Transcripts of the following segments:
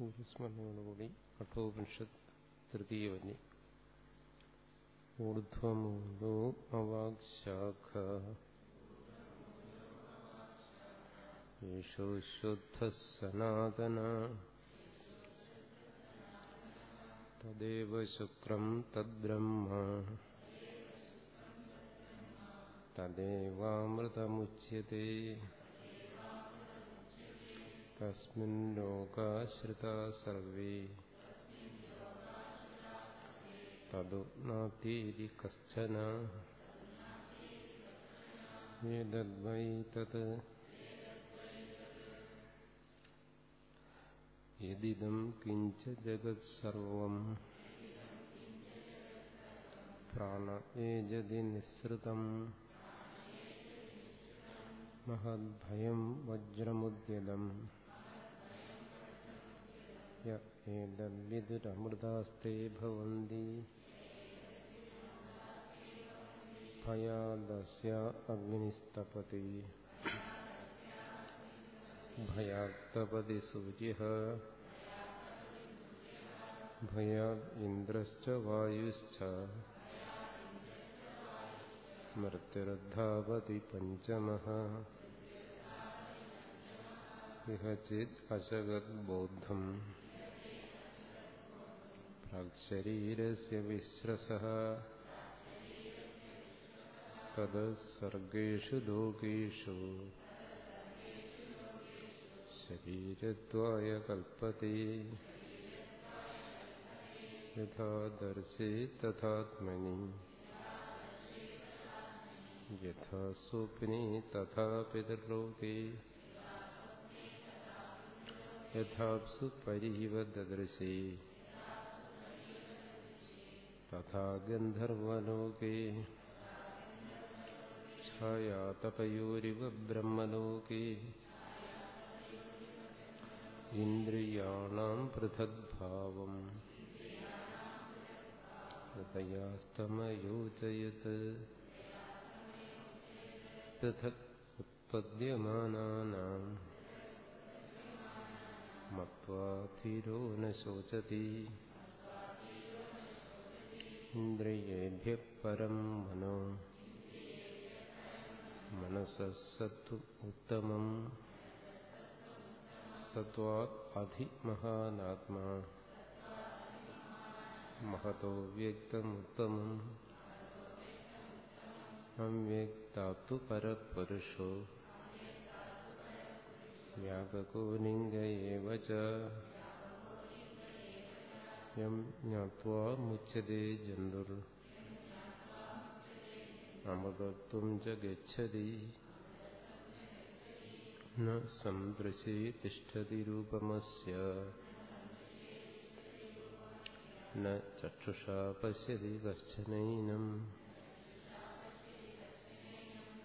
ഗുരുസ്മരണയോടുകൂടി കഠോപനിഷത്ത് തൃതീയവന്യ ഊർധ്വമൂലോ അവാക്ശാഖ. േഷോ ശുദ്ധ സനാതന തദേവ ശുക്രം തദ്ബ്രഹ്മ. തദേവാമൃതമുച്യത്തെ തസ്മിൻ ലോകാശ്രിതാ സർവേ തതു നാത്തീതി കശ്ചന ഏതദ്വൈ തത് യദിദം കിഞ്ച ജഗത്സർവം പ്രാണ ഏജതി നിസ്സൃതം വജ്രമുദ്യതം य एदमिदुरमृदास्ते भवन्ति। भयादस्य अग्निस्तपति। भयात्तपति सूर्यः भयाद् इन्द्रश्च वायुश्च मृत्युर्धावति पञ्चमः तच्छरीरस्य विस्रसः तदसर्गेषु लोकेषु कल्पते। यथा दर्शे तथात्मनि। यथा स्वप्ने तथा पितर्लोके यथाप्सु परिव ദദൃശേ തഥാ ഗന്ധർവലോകേ ഛായാതപയോരിവ ബ്രഹ്മലോകേ ഇന്ദ്രിയാണാം പൃഥഗ്ഭാവം ഹൃദയാസ്തമയോചയത് പൃഥക് मत्वा മത്വാധീരോ ന ശോചതി इन्द्रियेभ्यः परं मनो। मनसः सत्तु उत्तमम् सत्त्वादधिमहानात्मा महतो व्यक्तमुत्तमम्। अव्यक्तात्तु परपुरुषो व्यापको लिङ्ग एव യം ജ്ഞാത്വാ മുച്ചതേ ജന്തുർ. അമൃതത്വം ച ഗച്ഛതി. ന സദൃശേ തിഷ്ഠതി രൂപമസ്യ. ന ചക്ഷുഷാ പശ്യതി കശ്ചനൈനം.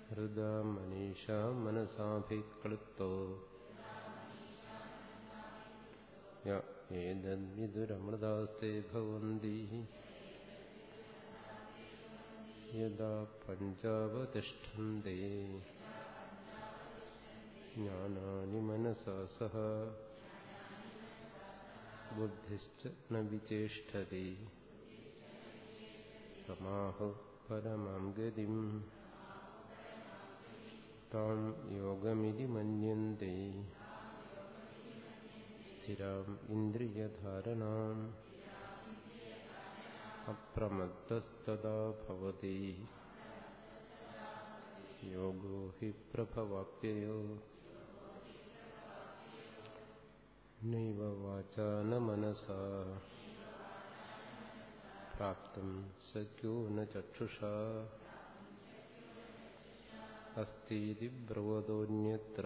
ഹൃദാ മനീഷാ മനസാഭിക്ലുപ്തോ. ഭവന്തി. യഥാ यदा ജ്ഞാനാനി മനസാ സഹ. ബുദ്ധിശ്ച ന വിചേഷ്ടതി തമാഹു പരമാം ഗതിം. താം യോഗമിതി മന്യന്തെ. സ്ഥിരാം ഭവതി യോഗോ ഹി പ്രഭവാപ്യയോ നൈവ വാചാ ന മനസാ പ്രാപ്തും ശക്യോ ന ചക്ഷുഷാ അസ്തീതി ബ്രവതോന്യത്ര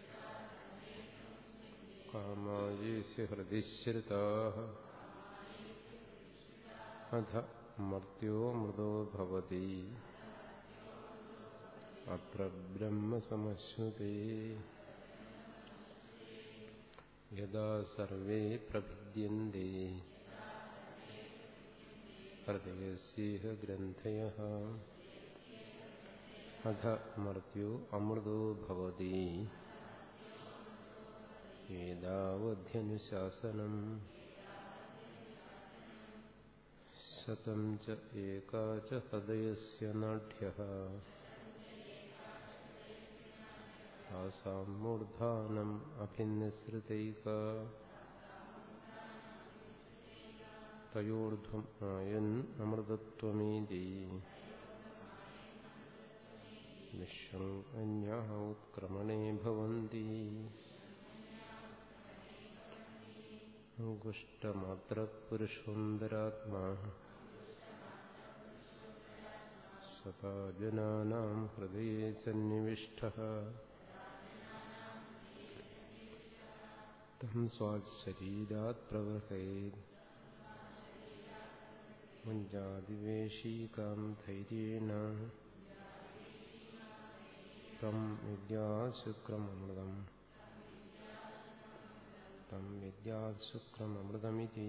ഹൃദി ശ്രുതാः അധ മർത്യോ മൃദോ ഭവതി അത്ര ബ്രഹ്മസമശ്നുതേ യഥാ സർവേ പ്രഭിദ്യന്തെ ഹൃദയസ്യേഹ ഗ്രന്ഥയ അധ മർത്യോ അമൃതോ ഭവതി ഏതാവധ്യനുശാസനം ശതം ച ഏകാ ച ഹൃദയസ്യ നാഢ്യഃ ആസാം മൂർധാനം അഭിനിസൃതൈക തയോർധ്വം ആയൻ അമൃതത്വമീതി വിശ്വം അന്യാ ഉത്ക്രമണേ ഭവന്തി അങ്കുഷ്ടമാത്രപുരുഷോന്തരാത്മാ സദാ ജനാനാം ഹൃദയേ സന്നിവിഷ്ടഃ തം സ്വാശരീരാത് പ്രവൃഹേത് മുഞ്ചാതിവേശീകാം ധൈര്യേണ തം വിദ്യാശുക്രമൃതം തം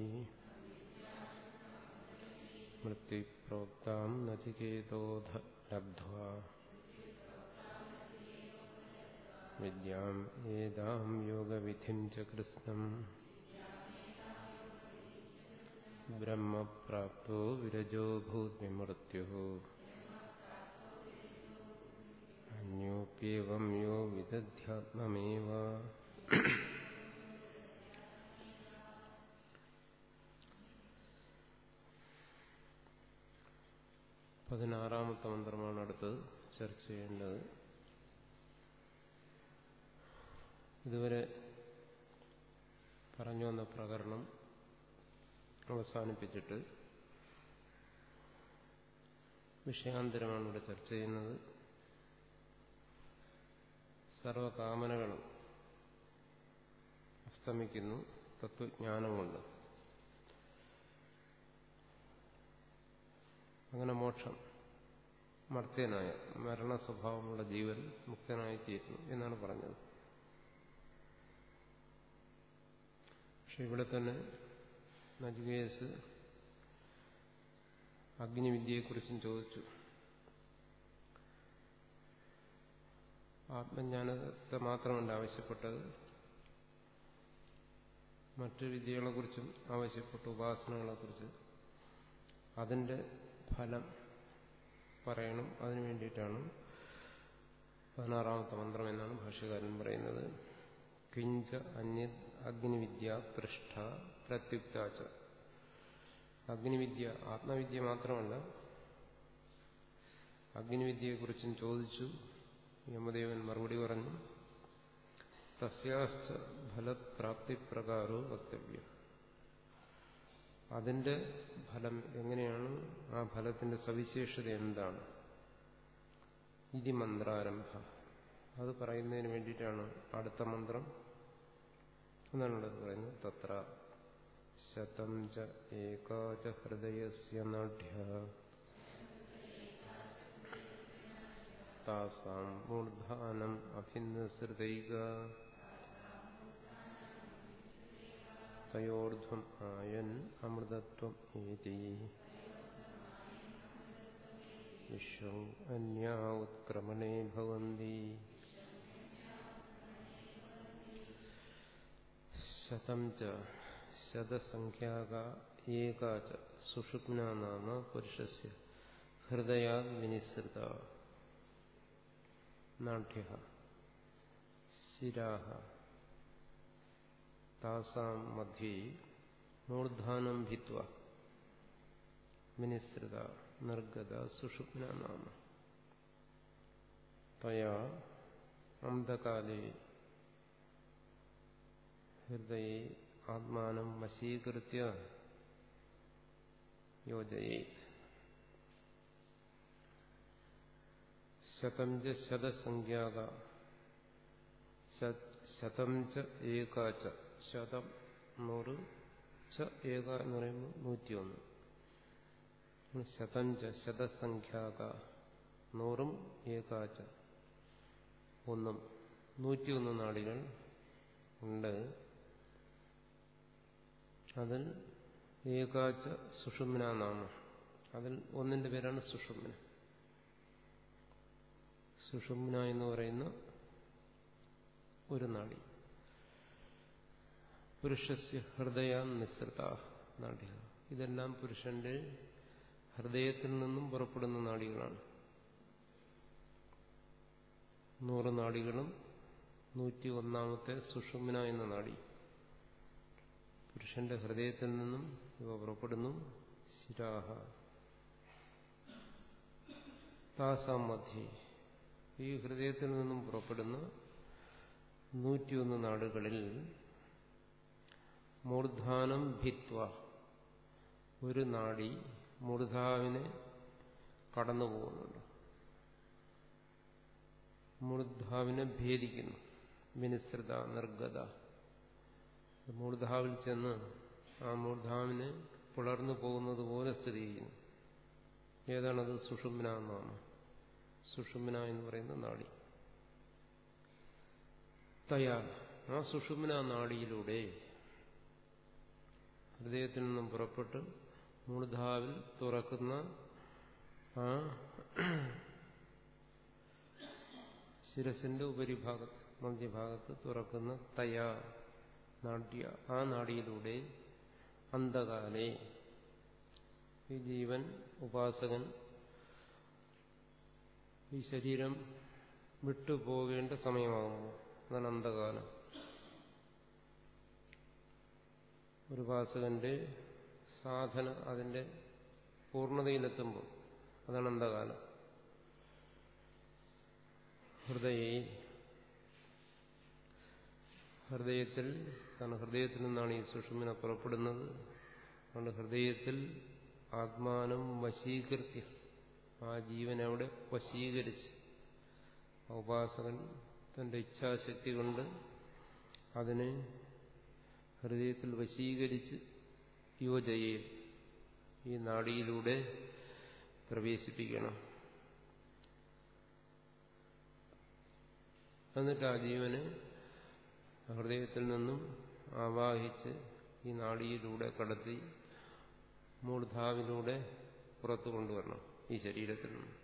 വിദ്യാശുക്രമൃതമിതി മൃത്യുപ്രോക്താം നചികേതോധ ലബ്ധ്വാ വിദ്യാം ഏതാം യോഗവിധിം ച കൃഷ്ണം ബ്രഹ്മപ്രാപ്തോ വിരജോ ഭൂത്വിമൃത്യു അന്യോപ്യേവം പതിനാറാമത്തെ മന്ത്രമാണ് അടുത്തത് ചർച്ച ചെയ്യേണ്ടത്. ഇതുവരെ പറഞ്ഞു വന്ന പ്രകരണം അവസാനിപ്പിച്ചിട്ട് വിഷയാന്തരമാണ് ഇവിടെ ചർച്ച ചെയ്യുന്നത്. സർവകാമനകളും അസ്തമിക്കുന്നു തത്വജ്ഞാനമുണ്ട്. അങ്ങനെ മോക്ഷം മർത്യനായ മരണ സ്വഭാവമുള്ള ജീവൻ മുക്തനായി തീരുന്നു എന്നാണ് പറഞ്ഞത്. പക്ഷെ ഇവിടെ തന്നെ നജികേസ് അഗ്നിവിദ്യയെക്കുറിച്ചും ചോദിച്ചു. ആത്മജ്ഞാനത്തെ മാത്രമല്ല ആവശ്യപ്പെട്ടത് മറ്റു വിദ്യകളെക്കുറിച്ചും ആവശ്യപ്പെട്ടു ഉപാസനകളെക്കുറിച്ച് അതിന്റെ ഫലം പറയണം. അതിനു വേണ്ടിയിട്ടാണ് പതിനാറാമത്തെ മന്ത്രം എന്നാണ് ഭാഷ്യകാരൻ പറയുന്നത്. കിഞ്ച അന്യ അഗ്നിവിദ്യ പൃഷ്ഠ പ്രത്യുക്താച്ച അഗ്നിവിദ്യ ആത്മവിദ്യ മാത്രമല്ല അഗ്നിവിദ്യയെക്കുറിച്ചും ചോദിച്ചു. യമദേവൻ മറുപടി പറഞ്ഞു തസ്യാശ്ച ഫലപ്രാപ്തിപ്രകാരോ വക്തവ്യ. അതിന്റെ ഫലം എങ്ങനെയാണ്? ആ ഫലത്തിന്റെ സവിശേഷത എന്താണ്? ഇതി മന്ത്രാരംഭ അത് പറയുന്നതിന് വേണ്ടിയിട്ടാണ് അടുത്ത മന്ത്രം. എന്നാണ് ഇവിടെ പറയുന്നത്? തത്ര ശതം ച ഹൃദയസ്യ നാഢ്യ. താസാം മൂർധാനം അഭിന്നസൃതൈക തയോർധ്വം ആയൻ അമൃതത്വം ഏതി വിശ്വം അന്യാ ഉത്ക്രമണേ ഭവന്തി ശതം ച ശതസംഖ്യാക ഏകാ ച സുഷുപ്ന നാമ പുരുഷസ്യ ഹൃദയാ വിനിസൃത നാഢ്യ ശിരാ താസാം മധ്യേ മൂർധാനം ഭിത്വ വിനിസൃത നിർഗത സുഷുപ്ന നാമ തയാ അന്ധകാലേ ഹൃദയെ ആത്മാനം വശീകൃത്യ യോജയേ ശതം ച ശതസംഖ്യാക ശതം ച ഏകാച്ച ശതം നൂറ് ച ഏക എന്ന് പറയുമ്പോൾ നൂറ്റിയൊന്ന്. ശതഞ്ച ശതസംഖ്യാക നൂറും ഏകാച്ച ഒന്നും. നൂറ്റിയൊന്ന് നാടികൾ ഉണ്ട്. അതിൽ ഏകാച്ച സുഷുമ്ന നാമം അതിൽ ഒന്നിന്റെ പേരാണ് സുഷുമ്ന. സുഷുമ്ന എന്ന് പറയുന്ന ഒരു നാടി. പുരുഷസ്യ ഹൃദയ നിസ്സൃത നാടിക ഇതെല്ലാം പുരുഷന്റെ ഹൃദയത്തിൽ നിന്നും പുറപ്പെടുന്ന നാടികളാണ്. നൂറ് നാടികളും നൂറ്റി ഒന്നാമത്തെ സുഷുമ്ന എന്ന നാടി. പുരുഷന്റെ ഹൃദയത്തിൽ നിന്നും ഇവ പുറപ്പെടുന്നു. ശിരാഹ. താസാം ഈ ഹൃദയത്തിൽ നിന്നും പുറപ്പെടുന്ന നൂറ്റിയൊന്ന് നാടുകളിൽ മൂർധാനം ഭിത്വ. ഒരു നാടി മൂർധാവിനെ കടന്നു പോകുന്നുണ്ട്. മൂർധാവിനെ ഭേദിക്കുന്നു. വിനിസ്തൃത നിർഗത. മൂർധാവിൽ ചെന്ന് ആ മൂർധാവിനെ പുലർന്നു പോകുന്നത് പോലെ സ്ഥിതി ചെയ്യുന്നു. ഏതാണത്? സുഷുമ്ന എന്നാണ്. സുഷുമ്ന എന്ന് പറയുന്ന നാടി. തയാ ആ സുഷുമ്ന നാടിയിലൂടെ ഹൃദയത്തിൽ നിന്നും പുറപ്പെട്ട് മൂർധാവിൽ തുറക്കുന്ന ആ ശിരസിന്റെ ഉപരിഭാഗത്ത് മധ്യഭാഗത്ത് തുറക്കുന്ന തയാ നാട്യ ആ നാടിയിലൂടെ അന്ധകാലെ ഈ ജീവൻ ഉപാസകൻ ഈ ശരീരം വിട്ടുപോകേണ്ട സമയമാകുമ്പോൾ അതാണ് അന്ധകാലം. ഒരു ഉപാസകന്റെ സാധന അതിന്റെ പൂർണതയിലെത്തുമ്പോൾ അതാണ് അന്ധകാലം. ഹൃദയ ഹൃദയത്തിൽ കാരണം ഹൃദയത്തിൽ നിന്നാണ് ഈ സുഷുമിനെ പുറപ്പെടുന്നത്. അതുകൊണ്ട് ഹൃദയത്തിൽ ആത്മാനം വശീകൃത്യ. ആ ജീവനെ അവിടെ വശീകരിച്ച് ഉപാസകൻ തന്റെ ഇച്ഛാശക്തി കൊണ്ട് അതിനെ ഹൃദയത്തിൽ വശീകരിച്ച് യുവജയെ ഈ നാടിയിലൂടെ പ്രവേശിപ്പിക്കണം. എന്നിട്ട് ആ ജീവന് ഹൃദയത്തിൽ നിന്നും ആവാഹിച്ച് ഈ നാടിയിലൂടെ കടത്തി മൂർധാവിലൂടെ പുറത്തു കൊണ്ടുവരണം ഈ ശരീരത്തിൽ നിന്ന്.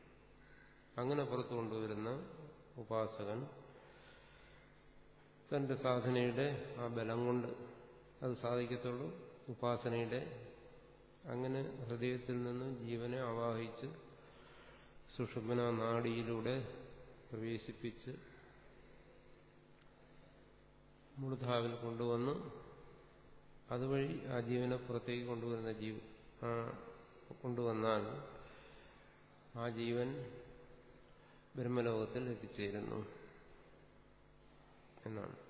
അങ്ങനെ പുറത്തു കൊണ്ടുവരുന്ന ഉപാസകൻ തന്റെ സാധനയുടെ ആ ബലം കൊണ്ട് അത് സാധിക്കത്തുള്ളൂ. ഉപാസനയുടെ അങ്ങനെ ഹൃദയത്തിൽ നിന്ന് ജീവനെ ആവാഹിച്ച് സുഷുപ്ന നാടിയിലൂടെ പ്രവേശിപ്പിച്ച് മുളുധാവിൽ കൊണ്ടുവന്ന്. അതുവഴി ആ ജീവനെ പുറത്തേക്ക് കൊണ്ടുവരുന്ന ജീവ ആ കൊണ്ടുവന്നാൽ ആ ജീവൻ ബ്രഹ്മലോകത്തിൽ എത്തിച്ചേരുന്നു എന്നാണ്.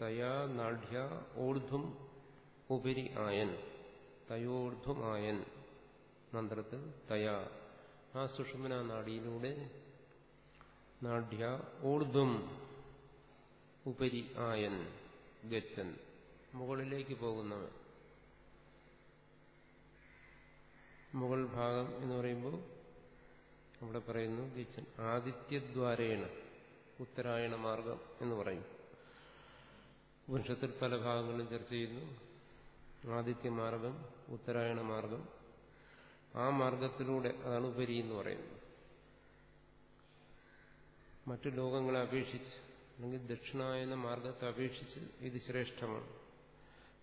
തയാ നാഢ്യ ഊർധ്വം ഉപരി ആയൻ. തയോർധ്വം ആയൻ. മന്ത്രത്തിൽ തയാ. ആ സുഷുമന നാടിയിലൂടെ നാഢ്യ ഊർധ്വം ഉപരി ആയൻ ഗച്ഛൻ മുകളിലേക്ക് പോകുന്നവൻ. മുകൾ ഭാഗം എന്ന് പറയുമ്പോൾ അവിടെ പറയുന്നു ഗച്ഛൻ ആദിത്യദ്വാരേണ ഉത്തരായണ മാർഗം എന്ന് പറയും. ഉപനിഷത്തിൽ പല ഭാഗങ്ങളും ചർച്ച ചെയ്യുന്നു. ആദിത്യ മാർഗം ഉത്തരായണ മാർഗം. ആ മാർഗത്തിലൂടെ അതാണ് ഉപരി എന്ന് പറയുന്നത്. മറ്റു ലോകങ്ങളെ അപേക്ഷിച്ച് അല്ലെങ്കിൽ ദക്ഷിണായന മാർഗത്തെ അപേക്ഷിച്ച് ഇത് ശ്രേഷ്ഠമാണ്.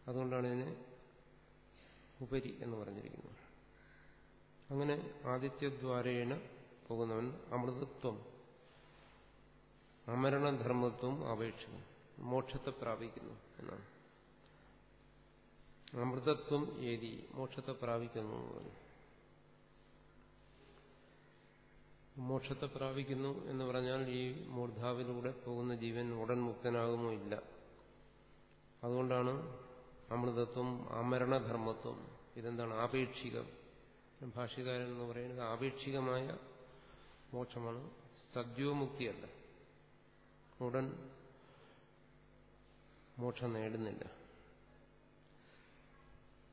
അതുകൊണ്ടാണ് ഇതിനെ ഉപരി എന്ന് പറഞ്ഞിരിക്കുന്നത്. അങ്ങനെ ആദിത്യദ്വാരേണ പോകുന്നവൻ അമൃതത്വം അമരണധർമ്മത്വം അപേക്ഷിക്കുന്നു. മോക്ഷത്തെ പ്രാപിക്കുന്നു എന്നാണ്. അമൃതത്വം ഏതി മോക്ഷത്തെ പ്രാപിക്കുന്നു മോക്ഷത്തെ പ്രാപിക്കുന്നു എന്ന് പറഞ്ഞാൽ ഈ മൂർധാവിലൂടെ പോകുന്ന ജീവൻ ഉടൻ മുക്തനാകുമോ ഇല്ല. അതുകൊണ്ടാണ് അമൃതത്വം അമരണധർമ്മത്വം ഇതെന്താണ്? ആപേക്ഷികം. ഭാഷകാരൻ എന്ന് പറയുന്നത് ആപേക്ഷികമായ മോക്ഷമാണ്. സദ്യോമുക്തിയല്ല. ഉടൻ മോക്ഷം നേടുന്നില്ല.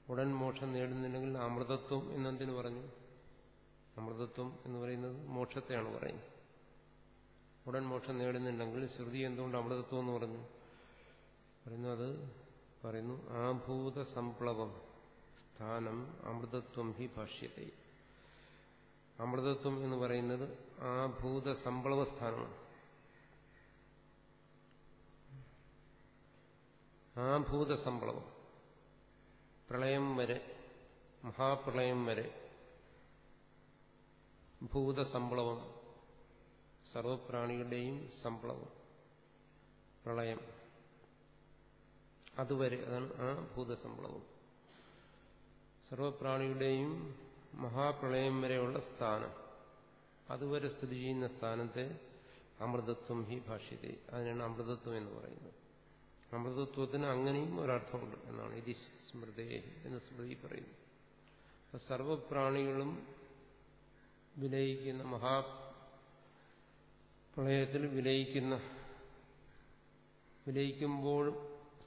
ഉടൻ മോക്ഷം നേടുന്നില്ലെങ്കിൽ അമൃതത്വം എന്നെന്തിനു പറഞ്ഞു? അമൃതത്വം എന്ന് പറയുന്നത് മോക്ഷത്തെയാണ് പറയുന്നത്. ഉടൻ മോക്ഷം നേടുന്നുണ്ടെങ്കിൽ ശ്രുതി എന്തുകൊണ്ട് അമൃതത്വം എന്ന് പറഞ്ഞു? പറയുന്നു അത് പറയുന്നു ആഭൂത സംപ്ലവം സ്ഥാനം അമൃതത്വം ഹി ഭാഷ്യത അമൃതത്വം എന്ന് പറയുന്നത് ആഭൂത സംപ്ലവ സ്ഥാനമാണ് ആഭൂത സംപ്ലവം പ്രളയം വരെ മഹാപ്രളയം വരെ ഭൂതസംപ്ലവം സർവപ്രാണികളുടെയും സംപ്ലവം പ്രളയം. അതുവരെ അതാണ് ആ ഭൂതസംപ്ലവം. സർവപ്രാണികളുടെയും മഹാപ്രളയം വരെയുള്ള സ്ഥാനം അതുവരെ സ്ഥിതി ചെയ്യുന്ന സ്ഥാനത്തെ അമൃതത്വം ഹി ഭാഷ്യത അതിനാണ് അമൃതത്വം എന്ന് പറയുന്നത്. അമൃതത്വത്തിന് അങ്ങനെയും ഒരർത്ഥമുണ്ട് എന്നാണ്. ഇതി സ്മൃതേ എന്ന് സ്മൃതി പറയുന്നു. സർവപ്രാണികളും വിലയിക്കുന്ന മഹാ പ്രളയത്തിൽ വിലയിക്കുന്ന വിലയിക്കുമ്പോൾ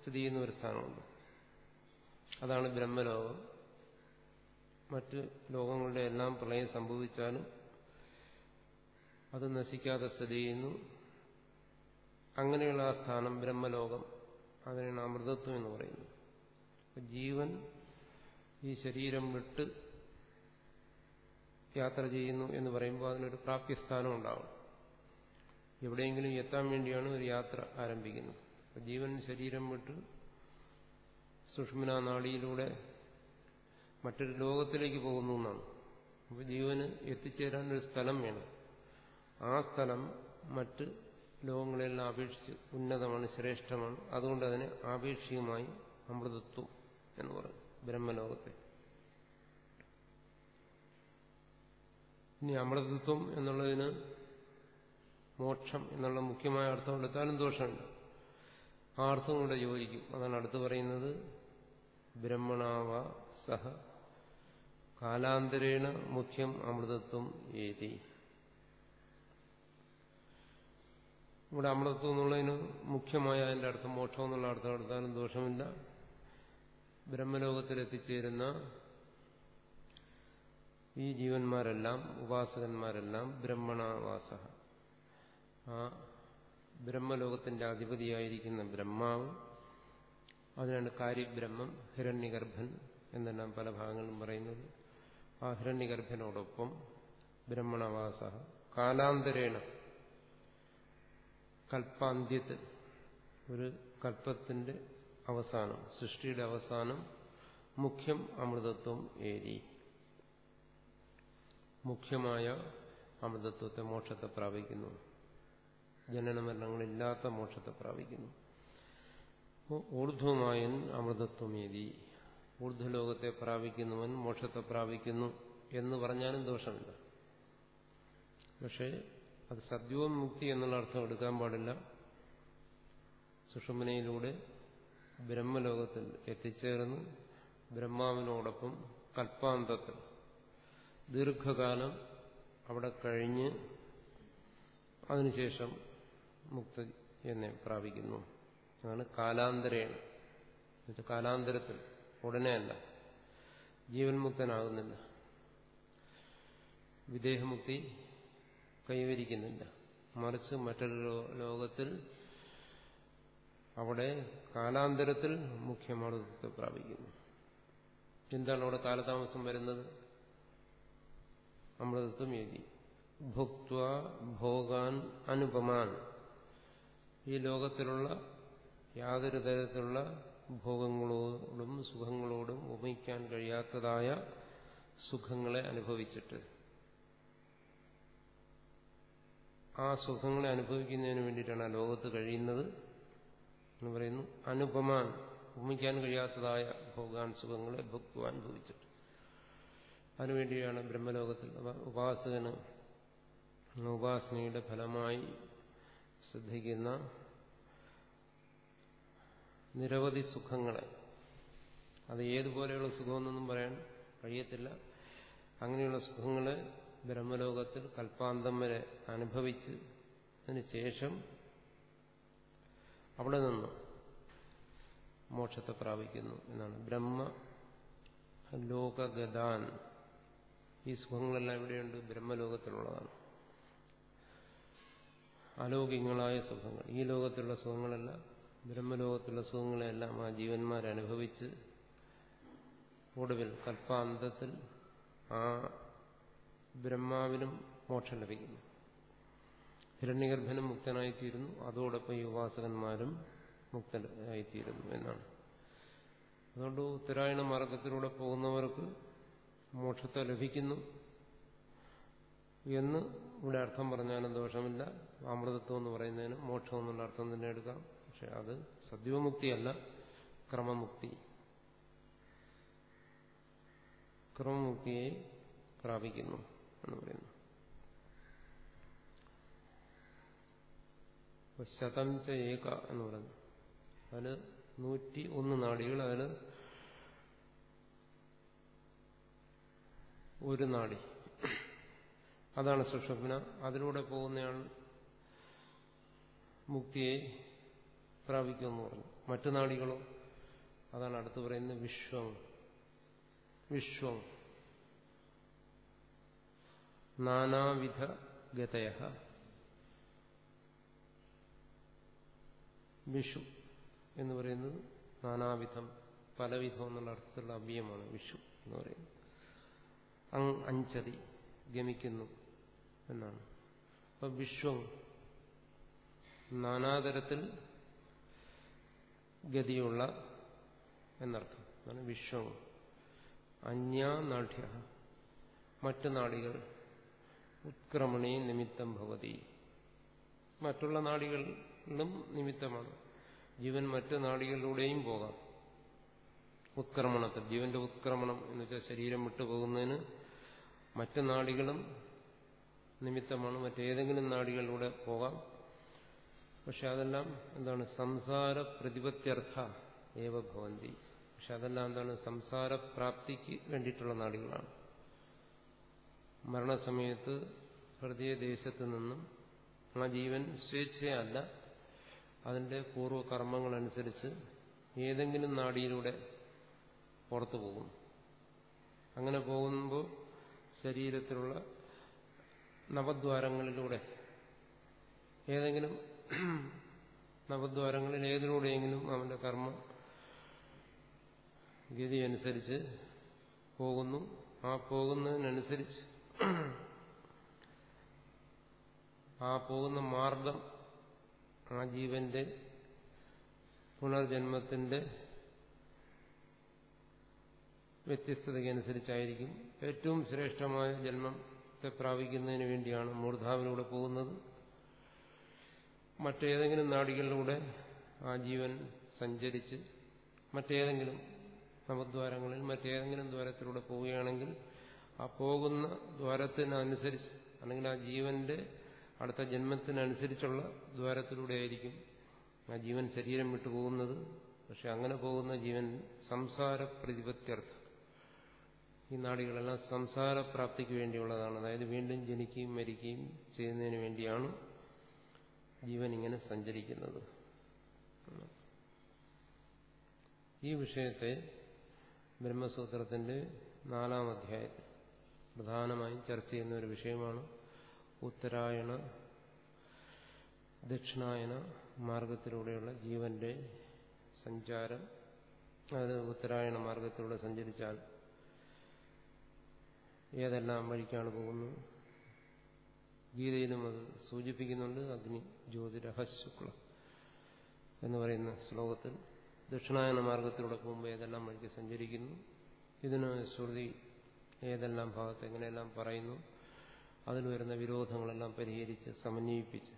സ്ഥിതി ചെയ്യുന്ന ഒരു സ്ഥാനമുണ്ട്. അതാണ് ബ്രഹ്മലോകം. മറ്റ് ലോകങ്ങളുടെ എല്ലാം പ്രളയം സംഭവിച്ചാലും അത് നശിക്കാതെ സ്ഥിതി ചെയ്യുന്നു. അങ്ങനെയുള്ള ആ സ്ഥാനം ബ്രഹ്മലോകം അതിനാണ് അമൃതത്വം എന്ന് പറയുന്നത്. ജീവൻ ഈ ശരീരം വിട്ട് യാത്ര ചെയ്യുന്നു എന്ന് പറയുമ്പോൾ അതിനൊരു പ്രാപ്യസ്ഥാനം ഉണ്ടാവും എവിടെയെങ്കിലും എത്താൻ വേണ്ടിയാണ് ഒരു യാത്ര ആരംഭിക്കുന്നത്. ജീവൻ ശരീരം വിട്ട് സുഷ്മിന നാടിയിലൂടെ മറ്റൊരു ലോകത്തിലേക്ക് പോകുന്നു എന്നാണ്. അപ്പോൾ ജീവന് എത്തിച്ചേരാൻ ഒരു സ്ഥലം വേണം. ആ സ്ഥലം മറ്റ് ലോകങ്ങളെല്ലാം അപേക്ഷിച്ച് ഉന്നതമാണ് ശ്രേഷ്ഠമാണ്. അതുകൊണ്ട് അതിനെ ആപേക്ഷികമായി അമൃതത്വം എന്ന് പറയും ബ്രഹ്മലോകത്തെ. ഇനി അമൃതത്വം എന്നുള്ളതിന് മോക്ഷം എന്നുള്ള മുഖ്യമായ അർത്ഥം എടുത്താലും ദോഷമുണ്ട്. ആ അർത്ഥം കൂടെ യോജിക്കും. അതാണ് അടുത്ത് പറയുന്നത് ബ്രഹ്മണാവ സഹ. കാലാന്തരേണ മുഖ്യം അമൃതത്വം ഏതി. ഇവിടെ അമൃതത്വം എന്നുള്ളതിന് മുഖ്യമായ അതിന്റെ അർത്ഥം മോക്ഷം എന്നുള്ള അർത്ഥം എടുത്താലും ദോഷമില്ല. ബ്രഹ്മലോകത്തിലെത്തിച്ചേരുന്ന ഈ ജീവന്മാരെല്ലാം ഉപാസകന്മാരെല്ലാം ബ്രഹ്മണാവാസ. ആ ബ്രഹ്മലോകത്തിന്റെ അധിപതിയായിരിക്കുന്ന ബ്രഹ്മാവ് അതിനാണ് കാര്യബ്രഹ്മം ഹിരണ്യഗർഭൻ എന്നെല്ലാം പല ഭാഗങ്ങളും പറയുന്നത്. ആ ഹിരണ്യഗർഭനോടൊപ്പം ബ്രഹ്മണവാസ. കാലാന്തരേണ കൽപ്പാന്ത്യത്തിൽ ഒരു കൽപ്പത്തിന്റെ അവസാനം സൃഷ്ടിയുടെ അവസാനം മുഖ്യം അമൃതത്വം ഏരി. മുഖ്യമായ അമൃതത്വത്തെ മോക്ഷത്തെ പ്രാപിക്കുന്നു. ജനനമരണങ്ങളില്ലാത്ത മോക്ഷത്തെ പ്രാപിക്കുന്നു. ഊർധ്വമായൻ അമൃതത്വമേതി ഊർധ്വലോകത്തെ പ്രാപിക്കുന്നവൻ മോക്ഷത്തെ പ്രാപിക്കുന്നു എന്ന് പറഞ്ഞാലും ദോഷമില്ല. പക്ഷേ അത് സദ്യവും മുക്തി എന്നുള്ള അർത്ഥം എടുക്കാൻ പാടില്ല. സുഷമനയിലൂടെ ബ്രഹ്മലോകത്തിൽ എത്തിച്ചേർന്ന് ബ്രഹ്മാവിനോടൊപ്പം കൽപ്പാന്തത്തിൽ ദീർഘകാലം അവിടെ കഴിഞ്ഞ് അതിനുശേഷം മുക്തി എന്നെ പ്രാപിക്കുന്നു. അതാണ് കാലാന്തരേണ. ഇത് കാലാന്തരത്തിൽ ഉടനെയല്ല ജീവൻ മുക്തനാകുന്നില്ല വിദേഹമുക്തി കൈവരിക്കുന്നില്ല മറിച്ച് മറ്റൊരു ലോകത്തിൽ അവിടെ കാലാന്തരത്തിൽ മുഖ്യമാർദ്ദത്തെ പ്രാപിക്കുന്നു. എന്താണ് അവിടെ കാലതാമസം വരുന്നത്? അമൃതത്വം എഴുതി. ഭുക്വ ഭോഗാൻ അനുപമാൻ. ഈ ലോകത്തിലുള്ള യാതൊരു തരത്തിലുള്ള ഭോഗങ്ങളോടും സുഖങ്ങളോടും ഉപമിക്കാൻ കഴിയാത്തതായ സുഖങ്ങളെ അനുഭവിച്ചിട്ട് ആ സുഖങ്ങളെ അനുഭവിക്കുന്നതിന് വേണ്ടിയിട്ടാണ് ആ ലോകത്ത് കഴിയുന്നത് എന്ന് പറയുന്നു. അനുപമാൻ ഉപമിക്കാൻ കഴിയാത്തതായ ഭോഗാൻ സുഖങ്ങളെ ഭുക്വ അനുഭവിച്ചിട്ട്. അതിനുവേണ്ടിയാണ് ബ്രഹ്മലോകത്തിൽ ഉപാസകന് ഉപാസനയുടെ ഫലമായി ശ്രദ്ധിക്കുന്ന നിരവധി സുഖങ്ങളെ. അത് ഏതുപോലെയുള്ള സുഖമെന്നൊന്നും പറയാൻ കഴിയത്തില്ല. അങ്ങനെയുള്ള സുഖങ്ങളെ ബ്രഹ്മലോകത്തിൽ കൽപ്പാന്തം വരെ അനുഭവിച്ച് അതിനുശേഷം അവിടെ നിന്ന് മോക്ഷത്തെ പ്രാപിക്കുന്നു എന്നാണ്. ബ്രഹ്മ ലോകഗതാൻ ഈ സുഖങ്ങളെല്ലാം എവിടെയുണ്ട് ബ്രഹ്മലോകത്തിലുള്ളതാണ്. അലൗകികങ്ങളായ സുഖങ്ങൾ. ഈ ലോകത്തിലുള്ള സുഖങ്ങളല്ല ബ്രഹ്മലോകത്തിലുള്ള സുഖങ്ങളെല്ലാം ആ ജീവന്മാരനുഭവിച്ച് ഒടുവിൽ കൽപ്പാന്തത്തിൽ ആ ബ്രഹ്മാവിനും മോക്ഷം ലഭിക്കുന്നു. ഹിരണ്യഗർഭനും മുക്തനായിത്തീരുന്നു. അതോടൊപ്പം ഈ ഉപാസകന്മാരും മുക്തനായിത്തീരുന്നു എന്നാണ്. അതുകൊണ്ട് ഉത്തരായണ മാർഗത്തിലൂടെ പോകുന്നവർക്ക് മോക്ഷത്തെ ലഭിക്കുന്നു എന്ന് ഇവിടെ അർത്ഥം പറഞ്ഞാലും ദോഷമില്ല അമൃതത്വം എന്ന് പറയുന്നതിന് മോക്ഷം എന്നുള്ള അർത്ഥം തന്നെ എടുക്കാം. പക്ഷെ അത് സദ്യവമുക്തിയല്ല ക്രമമുക്തി. ക്രമമുക്തിയെ പ്രാപിക്കുന്നു. എന്ന് പറയുന്നു. ശതം ച ഏക എന്ന് പറയുന്നു. അതിന് നൂറ്റി ഒന്ന് നാടികൾ അതിന് ഒരു നാടി. അതാണ് സുഷപ്ന അതിലൂടെ പോകുന്നയാൾ മുക്തിയെ പ്രാപിക്കുമെന്ന് പറഞ്ഞു. മറ്റു നാടികളോ അതാണ് അടുത്ത് പറയുന്നത് വിശ്വം. വിശ്വം. നാനാവിധ ഗതയ വിഷു എന്ന് പറയുന്നത് നാനാവിധം പലവിധം എന്നുള്ള അർത്ഥത്തിലുള്ള അവ്യമാണ് വിഷു എന്ന് പറയുന്നത്. അങ് അഞ്ചതി ഗമിക്കുന്നു എന്നാണ്. അപ്പൊ വിശ്വം നാനാതരത്തിൽ ഗതിയുള്ള എന്നർത്ഥം. അതാണ് വിശ്വം. അന്യാനാഠ്യ മറ്റു നാടികൾ ഉത്ക്രമണേ നിമിത്തം ഭവതി. മറ്റുള്ള നാടികളിലും നിമിത്തമാണ്. ജീവൻ മറ്റു നാടികളിലൂടെയും പോകാം. ഉത്ക്രമണത്തിൽ ജീവന്റെ ഉത്ക്രമണം എന്ന് വെച്ചാൽ ശരീരം വിട്ടുപോകുന്നതിന് മറ്റു നാടികളും നിമിത്തമാണ്. മറ്റേതെങ്കിലും നാടികളിലൂടെ പോകാം. പക്ഷെ അതെല്ലാം എന്താണ്? സംസാര പ്രതിപത്യർത്ഥ ഏവഭവന്തി പക്ഷെ അതെല്ലാം എന്താണ്? സംസാരപ്രാപ്തിക്ക് വേണ്ടിയിട്ടുള്ള നാടികളാണ് മരണസമയത്ത് ഹൃദയദേശത്ത് നിന്നും ആ ജീവൻ സ്വേച്ഛയല്ല. അതിന്റെ പൂർവകർമ്മങ്ങളനുസരിച്ച് ഏതെങ്കിലും നാടിയിലൂടെ പുറത്തു പോകും. അങ്ങനെ പോകുമ്പോൾ ശരീരത്തിലുള്ള നവദ്വാരങ്ങളിലൂടെ ഏതെങ്കിലും നവദ്വാരങ്ങളിൽ ഏതിലൂടെയെങ്കിലും അവന്റെ കർമ്മ ഗതി അനുസരിച്ച് പോകുന്നു. ആ പോകുന്നതിനനുസരിച്ച് ആ പോകുന്ന മാർഗം ആ ജീവന്റെ പുനർജന്മത്തിന്റെ വ്യത്യസ്തതയ്ക്കനുസരിച്ചായിരിക്കും. ഏറ്റവും ശ്രേഷ്ഠമായ ജന്മത്തെ പ്രാപിക്കുന്നതിന് വേണ്ടിയാണ് മൂർധാവിലൂടെ പോകുന്നത്. മറ്റേതെങ്കിലും നാടികളിലൂടെ ആ ജീവൻ സഞ്ചരിച്ച് മറ്റേതെങ്കിലും നവദ്വാരങ്ങളിൽ മറ്റേതെങ്കിലും ദ്വാരത്തിലൂടെ പോവുകയാണെങ്കിൽ ആ പോകുന്ന ദ്വാരത്തിനനുസരിച്ച് അല്ലെങ്കിൽ ആ ജീവന്റെ അടുത്ത ജന്മത്തിനനുസരിച്ചുള്ള ദ്വാരത്തിലൂടെ ആയിരിക്കും ആ ജീവൻ ശരീരം വിട്ടു പോകുന്നത്. പക്ഷെ അങ്ങനെ പോകുന്ന ജീവൻ സംസാര പ്രതിപത്യർത്ഥം. ഈ നാടികളെല്ലാം സംസാരപ്രാപ്തിക്ക് വേണ്ടിയുള്ളതാണ്. അതായത് വീണ്ടും ജനിക്കുകയും മരിക്കുകയും ചെയ്യുന്നതിന് വേണ്ടിയാണ് ജീവൻ ഇങ്ങനെ സഞ്ചരിക്കുന്നത്. ഈ വിഷയത്തെ ബ്രഹ്മസൂത്രത്തിന്റെ നാലാം അധ്യായത്തിൽ പ്രധാനമായും ചർച്ച ചെയ്യുന്ന ഒരു വിഷയമാണ് ഉത്തരായണ ദക്ഷിണായന മാർഗത്തിലൂടെയുള്ള ജീവന്റെ സഞ്ചാരം. അത് ഉത്തരായണ മാർഗത്തിലൂടെ സഞ്ചരിച്ചാൽ ഏതെല്ലാം വഴിക്കാണ് പോകുന്നത് ഗീതയിലും അത് സൂചിപ്പിക്കുന്നുണ്ട് അഗ്നി ജ്യോതിരഹശുക്ല എന്ന് പറയുന്ന ശ്ലോകത്തിൽ. ദക്ഷിണായന മാർഗത്തിലൂടെ പോകുമ്പോൾ ഏതെല്ലാം വഴിക്ക് സഞ്ചരിക്കുന്നു? ഇതിന് ശ്രുതി ഏതെല്ലാം ഭാഗത്ത് എങ്ങനെയെല്ലാം പറയുന്നു അതിൽ വരുന്ന വിരോധങ്ങളെല്ലാം പരിഹരിച്ച് സമന്വയിപ്പിച്ച്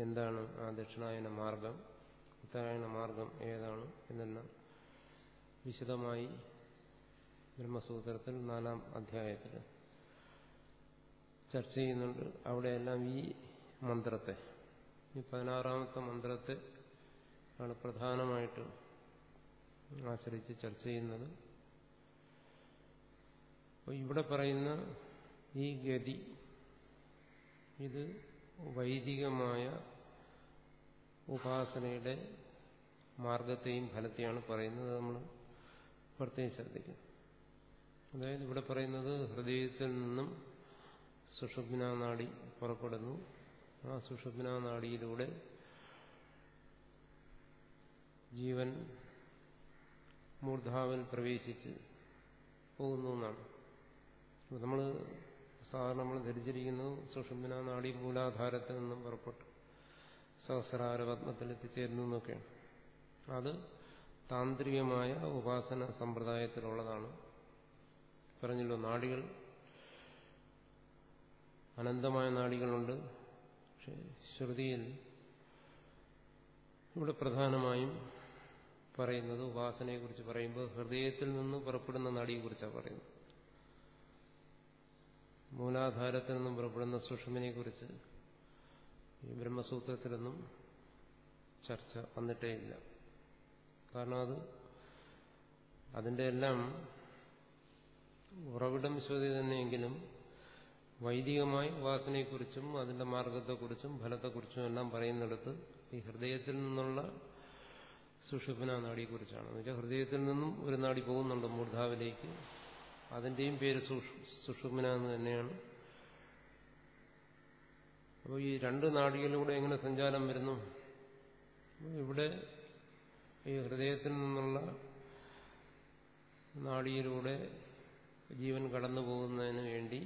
എന്താണ് ആ ദക്ഷിണായന മാർഗം ഉത്തരായണ മാർഗം ഏതാണ് എന്നെല്ലാം വിശദമായി ബ്രഹ്മസൂത്രത്തിൽ നാലാം അധ്യായത്തിൽ ചർച്ച ചെയ്യുന്നുണ്ട്. അവിടെയെല്ലാം ഈ മന്ത്രത്തെ ഈ പതിനാറാമത്തെ മന്ത്രത്തെ ആണ് പ്രധാനമായിട്ട് ആശ്രയിച്ച് ചർച്ച ചെയ്യുന്നത്. ഇവിടെ പറയുന്ന ഈ ഗതി ഇത് വൈദികമായ ഉപാസനയുടെ മാർഗത്തെയും ഫലത്തെയാണ് പറയുന്നത്. നമ്മൾ പ്രത്യേകം ശ്രദ്ധിക്കും അതായത് ഇവിടെ പറയുന്നത് ഹൃദയത്തിൽ നിന്നും സുഷുപ്ന നാടി പുറപ്പെടുന്നു. ആ സുഷുപ്ന നാടിയിലൂടെ ജീവൻ മൂർധാവിൽ പ്രവേശിച്ച് പോകുന്നു എന്നാണ്. നമ്മൾ സാധാരണ നമ്മൾ ധരിച്ചിരിക്കുന്നത് സുഷുമ്പിന നാടി മൂലാധാരത്തിൽ നിന്നും പുറപ്പെട്ടു. സഹസ്രാരപത്മത്തിൽ എത്തിച്ചേരുന്നു എന്നൊക്കെയാണ്. അത് താന്ത്രികമായ ഉപാസന സമ്പ്രദായത്തിലുള്ളതാണ്. പറഞ്ഞല്ലോ നാടികൾ അനന്തമായ നാടികളുണ്ട്. പക്ഷെ ശ്രുതിയിൽ ഇവിടെ പ്രധാനമായും പറയുന്നത് ഉപാസനയെക്കുറിച്ച് പറയുമ്പോൾ ഹൃദയത്തിൽ നിന്ന് പുറപ്പെടുന്ന നാടിയെക്കുറിച്ചാണ് പറയുന്നത്. മൂലാധാരത്തിൽ നിന്നും പുറപ്പെടുന്ന സുഷമിനെക്കുറിച്ച് ഈ ബ്രഹ്മസൂത്രത്തിലൊന്നും ചർച്ച വന്നിട്ടേ ഇല്ല കാരണം അത് അതിന്റെ എല്ലാം ഉറവിടം ശ്രുതി തന്നെയെങ്കിലും വൈദികമായി ഉപാസനയെക്കുറിച്ചും അതിന്റെ മാർഗത്തെക്കുറിച്ചും ഫലത്തെക്കുറിച്ചും എല്ലാം പറയുന്നിടത്ത് ഈ ഹൃദയത്തിൽ നിന്നുള്ള സുഷുഭന നാടിയെക്കുറിച്ചാണ് എന്നുവെച്ചാൽ ഹൃദയത്തിൽ നിന്നും ഒരു നാടി പോകുന്നുണ്ട് മൂർധാവിലേക്ക്. അതിന്റെയും പേര് സുഷുപ്ന എന്ന് തന്നെയാണ്. അപ്പോൾ ഈ രണ്ട് നാടികളിലൂടെ എങ്ങനെ സഞ്ചാരം വരുന്നു? ഇവിടെ ഈ ഹൃദയത്തിൽ നിന്നുള്ള നാടിയിലൂടെ ജീവൻ കടന്നു പോകുന്നതിന് വേണ്ടി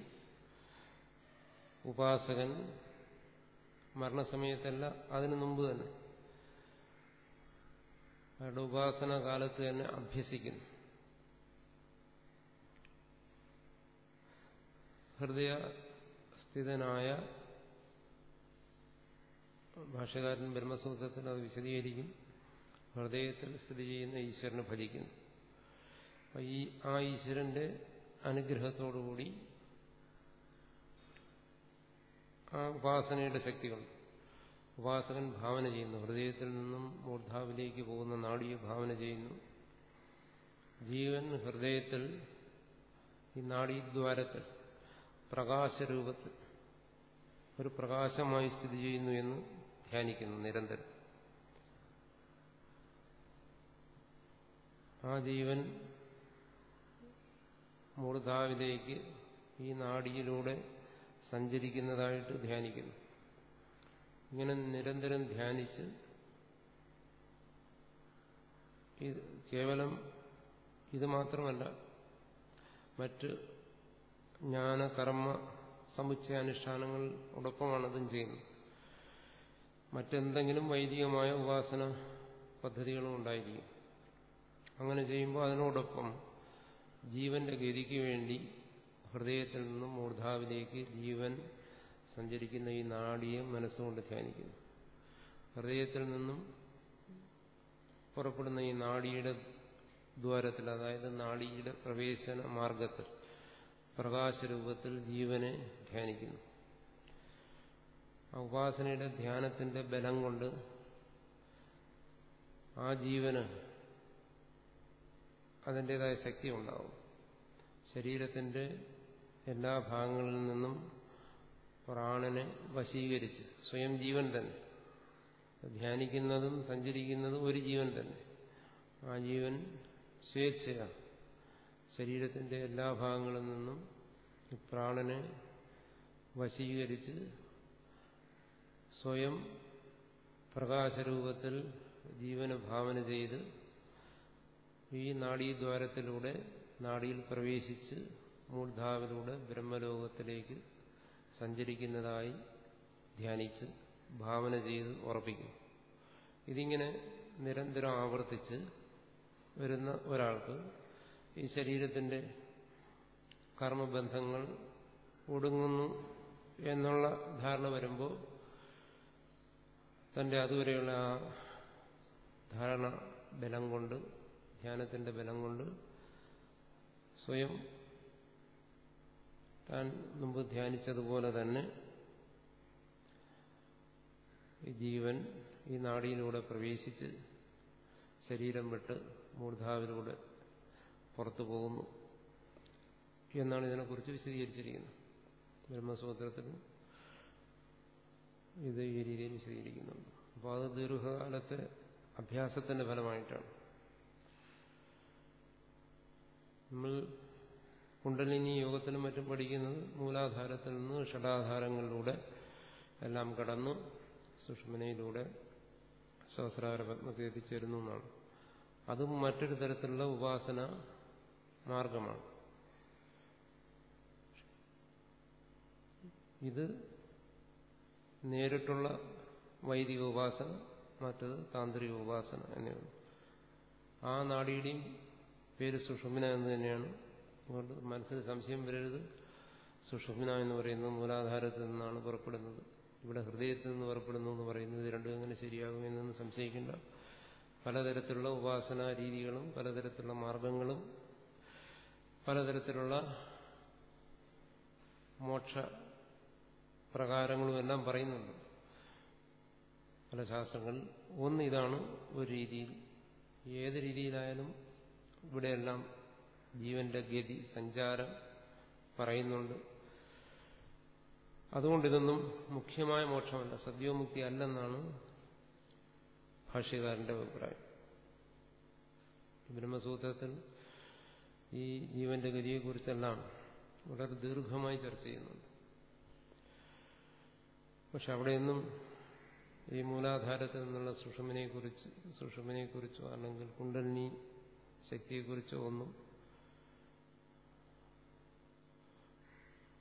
ഉപാസകൻ മരണസമയത്തല്ല അതിനു മുമ്പ് തന്നെ. അയാളുടെ ഉപാസന കാലത്ത് തന്നെ അഭ്യസിക്കുന്നു. ഹൃദയസ്ഥിതനായ ഭാഷകാരൻ ബ്രഹ്മസൂത്രത്തിൽ അത് വിശദീകരിക്കും. ഹൃദയത്തിൽ സ്ഥിതി ചെയ്യുന്ന ഈശ്വരനെ ഭജിക്കുന്നു. ഈ ആ ഈശ്വരന്റെ അനുഗ്രഹത്തോടുകൂടി ആ ഉപാസനയുടെ ശക്തികൾ ഉപാസകൻ ഭാവന ചെയ്യുന്നു. ഹൃദയത്തിൽ നിന്നും മൂർധാവിലേക്ക് പോകുന്ന നാടിയെ ഭാവന ചെയ്യുന്നു. ജീവൻ ഹൃദയത്തിൽ ഈ നാഡീദ്വാരത്തിൽ പ്രകാശരൂപത്തിൽ ഒരു പ്രകാശമായി സ്ഥിതി ചെയ്യുന്നു എന്ന് ധ്യാനിക്കുന്നു നിരന്തരം. ആ ജീവൻ മൂർധാവിലേക്ക് ഈ നാടിയിലൂടെ സഞ്ചരിക്കുന്നതായിട്ട് ധ്യാനിക്കുന്നു. ഇങ്ങനെ നിരന്തരം ധ്യാനിച്ച് കേവലം ഇത് മാത്രമല്ല മറ്റ് ജ്ഞാനകർമ്മ സമുച്ചയാനുഷ്ഠാനങ്ങളോടൊപ്പമാണ് അതും ചെയ്യുന്നത്. മറ്റെന്തെങ്കിലും വൈദികമായ ഉപാസന പദ്ധതികളും ഉണ്ടായിരിക്കും. അങ്ങനെ ചെയ്യുമ്പോൾ അതിനോടൊപ്പം ജീവന്റെ ഗതിക്ക് വേണ്ടി ഹൃദയത്തിൽ നിന്നും മൂർധാവിലേക്ക് ജീവൻ സഞ്ചരിക്കുന്ന ഈ നാടിയെ മനസ്സുകൊണ്ട് ധ്യാനിക്കുന്നു. ഹൃദയത്തിൽ നിന്നും പുറപ്പെടുന്ന ഈ നാടിയുടെ ദ്വാരത്തിൽ അതായത് നാടിയുടെ പ്രവേശന മാർഗത്തിൽ പ്രകാശരൂപത്തിൽ ജീവനെ ധ്യാനിക്കുന്നു. ആ ഉപാസനയുടെ ധ്യാനത്തിന്റെ ബലം കൊണ്ട് ആ ജീവന് അതിന്റെതായ ശക്തി ഉണ്ടാവും. ശരീരത്തിന്റെ എല്ലാ ഭാഗങ്ങളിൽ നിന്നും പ്രാണനെ വശീകരിച്ച് സ്വയം ജീവൻ തന്നെ. ധ്യാനിക്കുന്നതും സഞ്ചരിക്കുന്നതും ഒരു ജീവൻ തന്നെ. ആ ജീവൻ സ്വേച്ഛയാണ് ശരീരത്തിന്റെ എല്ലാ ഭാഗങ്ങളിൽ നിന്നും പ്രാണനെ വശീകരിച്ച് സ്വയം പ്രകാശരൂപത്തിൽ ജീവനെ ഭാവന ചെയ്ത് ഈ നാഡീദ്വാരത്തിലൂടെ നാടിയിൽ പ്രവേശിച്ച് മൂർധാവിലൂടെ ബ്രഹ്മലോകത്തിലേക്ക് സഞ്ചരിക്കുന്നതായി ധ്യാനിച്ച് ഭാവന ചെയ്ത് ഉറപ്പിക്കും. ഇതിങ്ങനെ നിരന്തരം ആവർത്തിച്ച് വരുന്ന ഒരാൾക്ക് ഈ ശരീരത്തിന്റെ കർമ്മബന്ധങ്ങൾ ഒടുങ്ങുന്നു എന്നുള്ള ധാരണ വരുമ്പോൾ തന്റെ അതുവരെയുള്ള ആ ധാരണ ബലം കൊണ്ട് ധ്യാനത്തിന്റെ ബലം കൊണ്ട് സ്വയം താൻ മുമ്പ് ധ്യാനിച്ചതുപോലെ തന്നെ ഈ ജീവൻ ഈ നാടിയിലൂടെ പ്രവേശിച്ച് ശരീരം വിട്ട് മൂർധാവിലൂടെ പുറത്തു പോകുന്നു എന്നാണ് ഇതിനെക്കുറിച്ച് വിശദീകരിച്ചിരിക്കുന്നത്. ബ്രഹ്മസൂത്രത്തിൽ ഇത് ഈ രീതിയിൽ വിശദീകരിക്കുന്നുണ്ട്. അപ്പോൾ അത് ദീർഘകാലത്തെ അഭ്യാസത്തിന്റെ ഫലമായിട്ടാണ്. നമ്മൾ കുണ്ടലിനി യോഗത്തിനും മറ്റും പഠിക്കുന്നത് മൂലാധാരത്തിൽ നിന്ന് ഷഡാധാരങ്ങളിലൂടെ എല്ലാം കടന്നു സുഷ്മനയിലൂടെ സഹസ്രാര പത്മത്തിൽ എത്തിച്ചേരുന്നു എന്നാണ്. അതും മറ്റൊരു തരത്തിലുള്ള ഉപാസന മാർഗമാണ്. ഇത് നേരിട്ടുള്ള വൈദിക ഉപാസന മറ്റത് താന്ത്രിക ഉപാസന എന്നിവയാണ്. ആ നാടിയുടെയും പേര് സുഷുമ്ന എന്ന് തന്നെയാണ്. അതുകൊണ്ട് മനസ്സിൽ സംശയം വരരുത്. സുഷുമ്ന എന്ന് പറയുന്നത് മൂലാധാരത്തിൽ നിന്നാണ് പുറപ്പെടുന്നത്. ഇവിടെ ഹൃദയത്തിൽ നിന്ന് പുറപ്പെടുന്നു എന്ന് പറയുന്നത് രണ്ടും എങ്ങനെ ശരിയാകും എന്നൊന്നും സംശയിക്കേണ്ട. പലതരത്തിലുള്ള ഉപാസനാ രീതികളും പലതരത്തിലുള്ള മാർഗങ്ങളും പലതരത്തിലുള്ള മോക്ഷ പ്രകാരങ്ങളും എല്ലാം പറയുന്നുണ്ട്. പല ശാസ്ത്രങ്ങളിൽ ഒന്ന് ഇതാണ് ഒരു രീതിയിൽ. ഏത് രീതിയിലായാലും ഇവിടെയെല്ലാം ജീവന്റെ ഗതി സഞ്ചാരം പറയുന്നുണ്ട്. അതുകൊണ്ട് ഇതൊന്നും മുഖ്യമായ മോക്ഷമല്ല സദ്യോമുക്തി അല്ലെന്നാണ് ഭാഷ്യകാരന്റെ അഭിപ്രായം. ബ്രഹ്മസൂത്രത്തിൽ ഈ ജീവന്റെ ഗതിയെക്കുറിച്ചെല്ലാം വളരെ ദീർഘമായി ചർച്ച ചെയ്യുന്നുണ്ട്. പക്ഷെ അവിടെയൊന്നും ഈ മൂലാധാരത്തിൽ നിന്നുള്ള സുഷമിനെക്കുറിച്ച് സുഷമിനെക്കുറിച്ചോ അല്ലെങ്കിൽ കുണ്ടലിനി ശക്തിയെക്കുറിച്ചോ ഒന്നും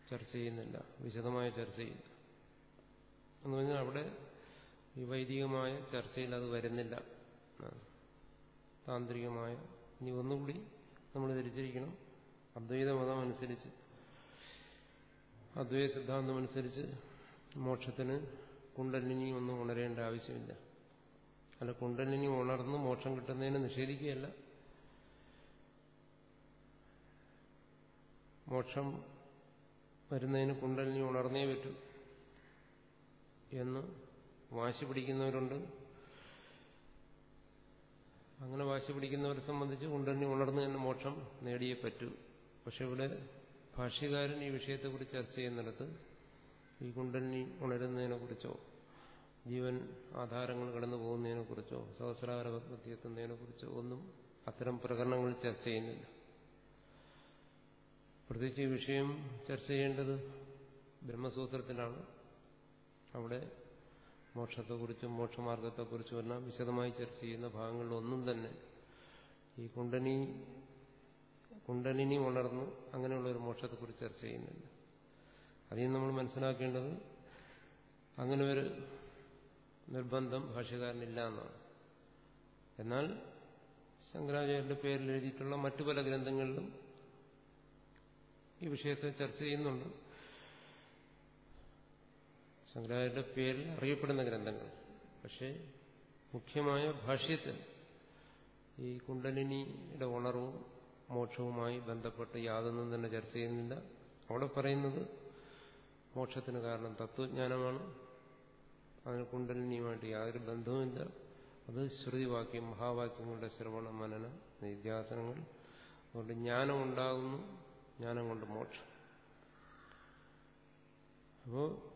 ചർച്ച ചെയ്യുന്നില്ല വിശദമായ ചർച്ച ചെയ്യില്ല എന്ന് പറഞ്ഞാൽ അവിടെ ഈ വൈദികമായ ചർച്ചയിൽ അത് വരുന്നില്ല. താന്ത്രികമായ ഇനി ഒന്നുകൂടി നമ്മൾ ധരിച്ചിരിക്കണം. അദ്വൈത മതം അനുസരിച്ച് അദ്വൈത സിദ്ധാന്തം അനുസരിച്ച് മോക്ഷത്തിന് കുണ്ടലിനി ഒന്നും ഉണരേണ്ട ആവശ്യമില്ല. അല്ല കുണ്ടലിനി ഉണർന്ന് മോക്ഷം കിട്ടുന്നതിനെ നിഷേധിക്കുകയല്ല. മോക്ഷം വരുന്നതിന് കുണ്ടലിനി ഉണർന്നേ പറ്റൂ എന്ന് വാശി പിടിക്കുന്നവരുണ്ട്. അങ്ങനെ വാശി പിടിക്കുന്നവരെ സംബന്ധിച്ച് കൊണ്ടുതന്നെ ഉണർന്നു തന്നെ മോക്ഷം നേടിയേ പറ്റൂ. പക്ഷെ ഇവിടെ ഭാഷ്യകാരൻ ഈ വിഷയത്തെക്കുറിച്ച് ചർച്ച ചെയ്യുന്നിടത്ത് ഈ കുണ്ടലിനി ഉണരുന്നതിനെക്കുറിച്ചോ ജീവൻ ആധാരങ്ങൾ കടന്നു പോകുന്നതിനെക്കുറിച്ചോ സഹസ്രാര പത്മത്തി എത്തുന്നതിനെക്കുറിച്ചോ ഒന്നും അത്തരം പ്രകരണങ്ങൾ ചർച്ച ചെയ്യുന്നില്ല. പ്രത്യേകിച്ച് ഈ വിഷയം ചർച്ച ചെയ്യേണ്ടത് ബ്രഹ്മസൂത്രത്തിലാണ്. അവിടെ മോക്ഷത്തെക്കുറിച്ചും മോക്ഷമാർഗത്തെക്കുറിച്ചും എല്ലാം വിശദമായി ചർച്ച ചെയ്യുന്ന ഭാഗങ്ങളിലൊന്നും തന്നെ ഈ കുണ്ടനി കുണ്ടലിനി ഉണർന്ന് അങ്ങനെയുള്ള ഒരു മോക്ഷത്തെക്കുറിച്ച് ചർച്ച ചെയ്യുന്നില്ല അതിൽ നമ്മൾ മനസ്സിലാക്കേണ്ടത് അങ്ങനെ ഒരു നിർബന്ധം ഭാഷ്യകാരനില്ല എന്നാണ്. എന്നാൽ ശങ്കരാചാര്യന്റെ പേരിൽ എഴുതിയിട്ടുള്ള മറ്റു പല ഗ്രന്ഥങ്ങളിലും ഈ വിഷയത്തെ ചർച്ച ചെയ്യുന്നുണ്ട്. ശങ്കരാചാര്യന്റെ പേരിൽ അറിയപ്പെടുന്ന ഗ്രന്ഥങ്ങൾ. പക്ഷേ മുഖ്യമായ ഭാഷ്യത്തിൽ ഈ കുണ്ടലിനിയുടെ ഉണർവും മോക്ഷവുമായി ബന്ധപ്പെട്ട് യാതൊന്നും തന്നെ ചർച്ച ചെയ്യുന്നില്ല. അവിടെ പറയുന്നത് മോക്ഷത്തിന് കാരണം തത്വജ്ഞാനമാണ്. അതിന് കുണ്ടലിനിയുമായിട്ട് യാതൊരു ബന്ധവുമില്ല. അത് ശ്രുതിവാക്യം മഹാവാക്യങ്ങളുടെ ശ്രവണ മനന നിധ്യാസനങ്ങൾ. അതുകൊണ്ട് ജ്ഞാനം ഉണ്ടാകുന്നു ജ്ഞാനം കൊണ്ട് മോക്ഷം. അപ്പോ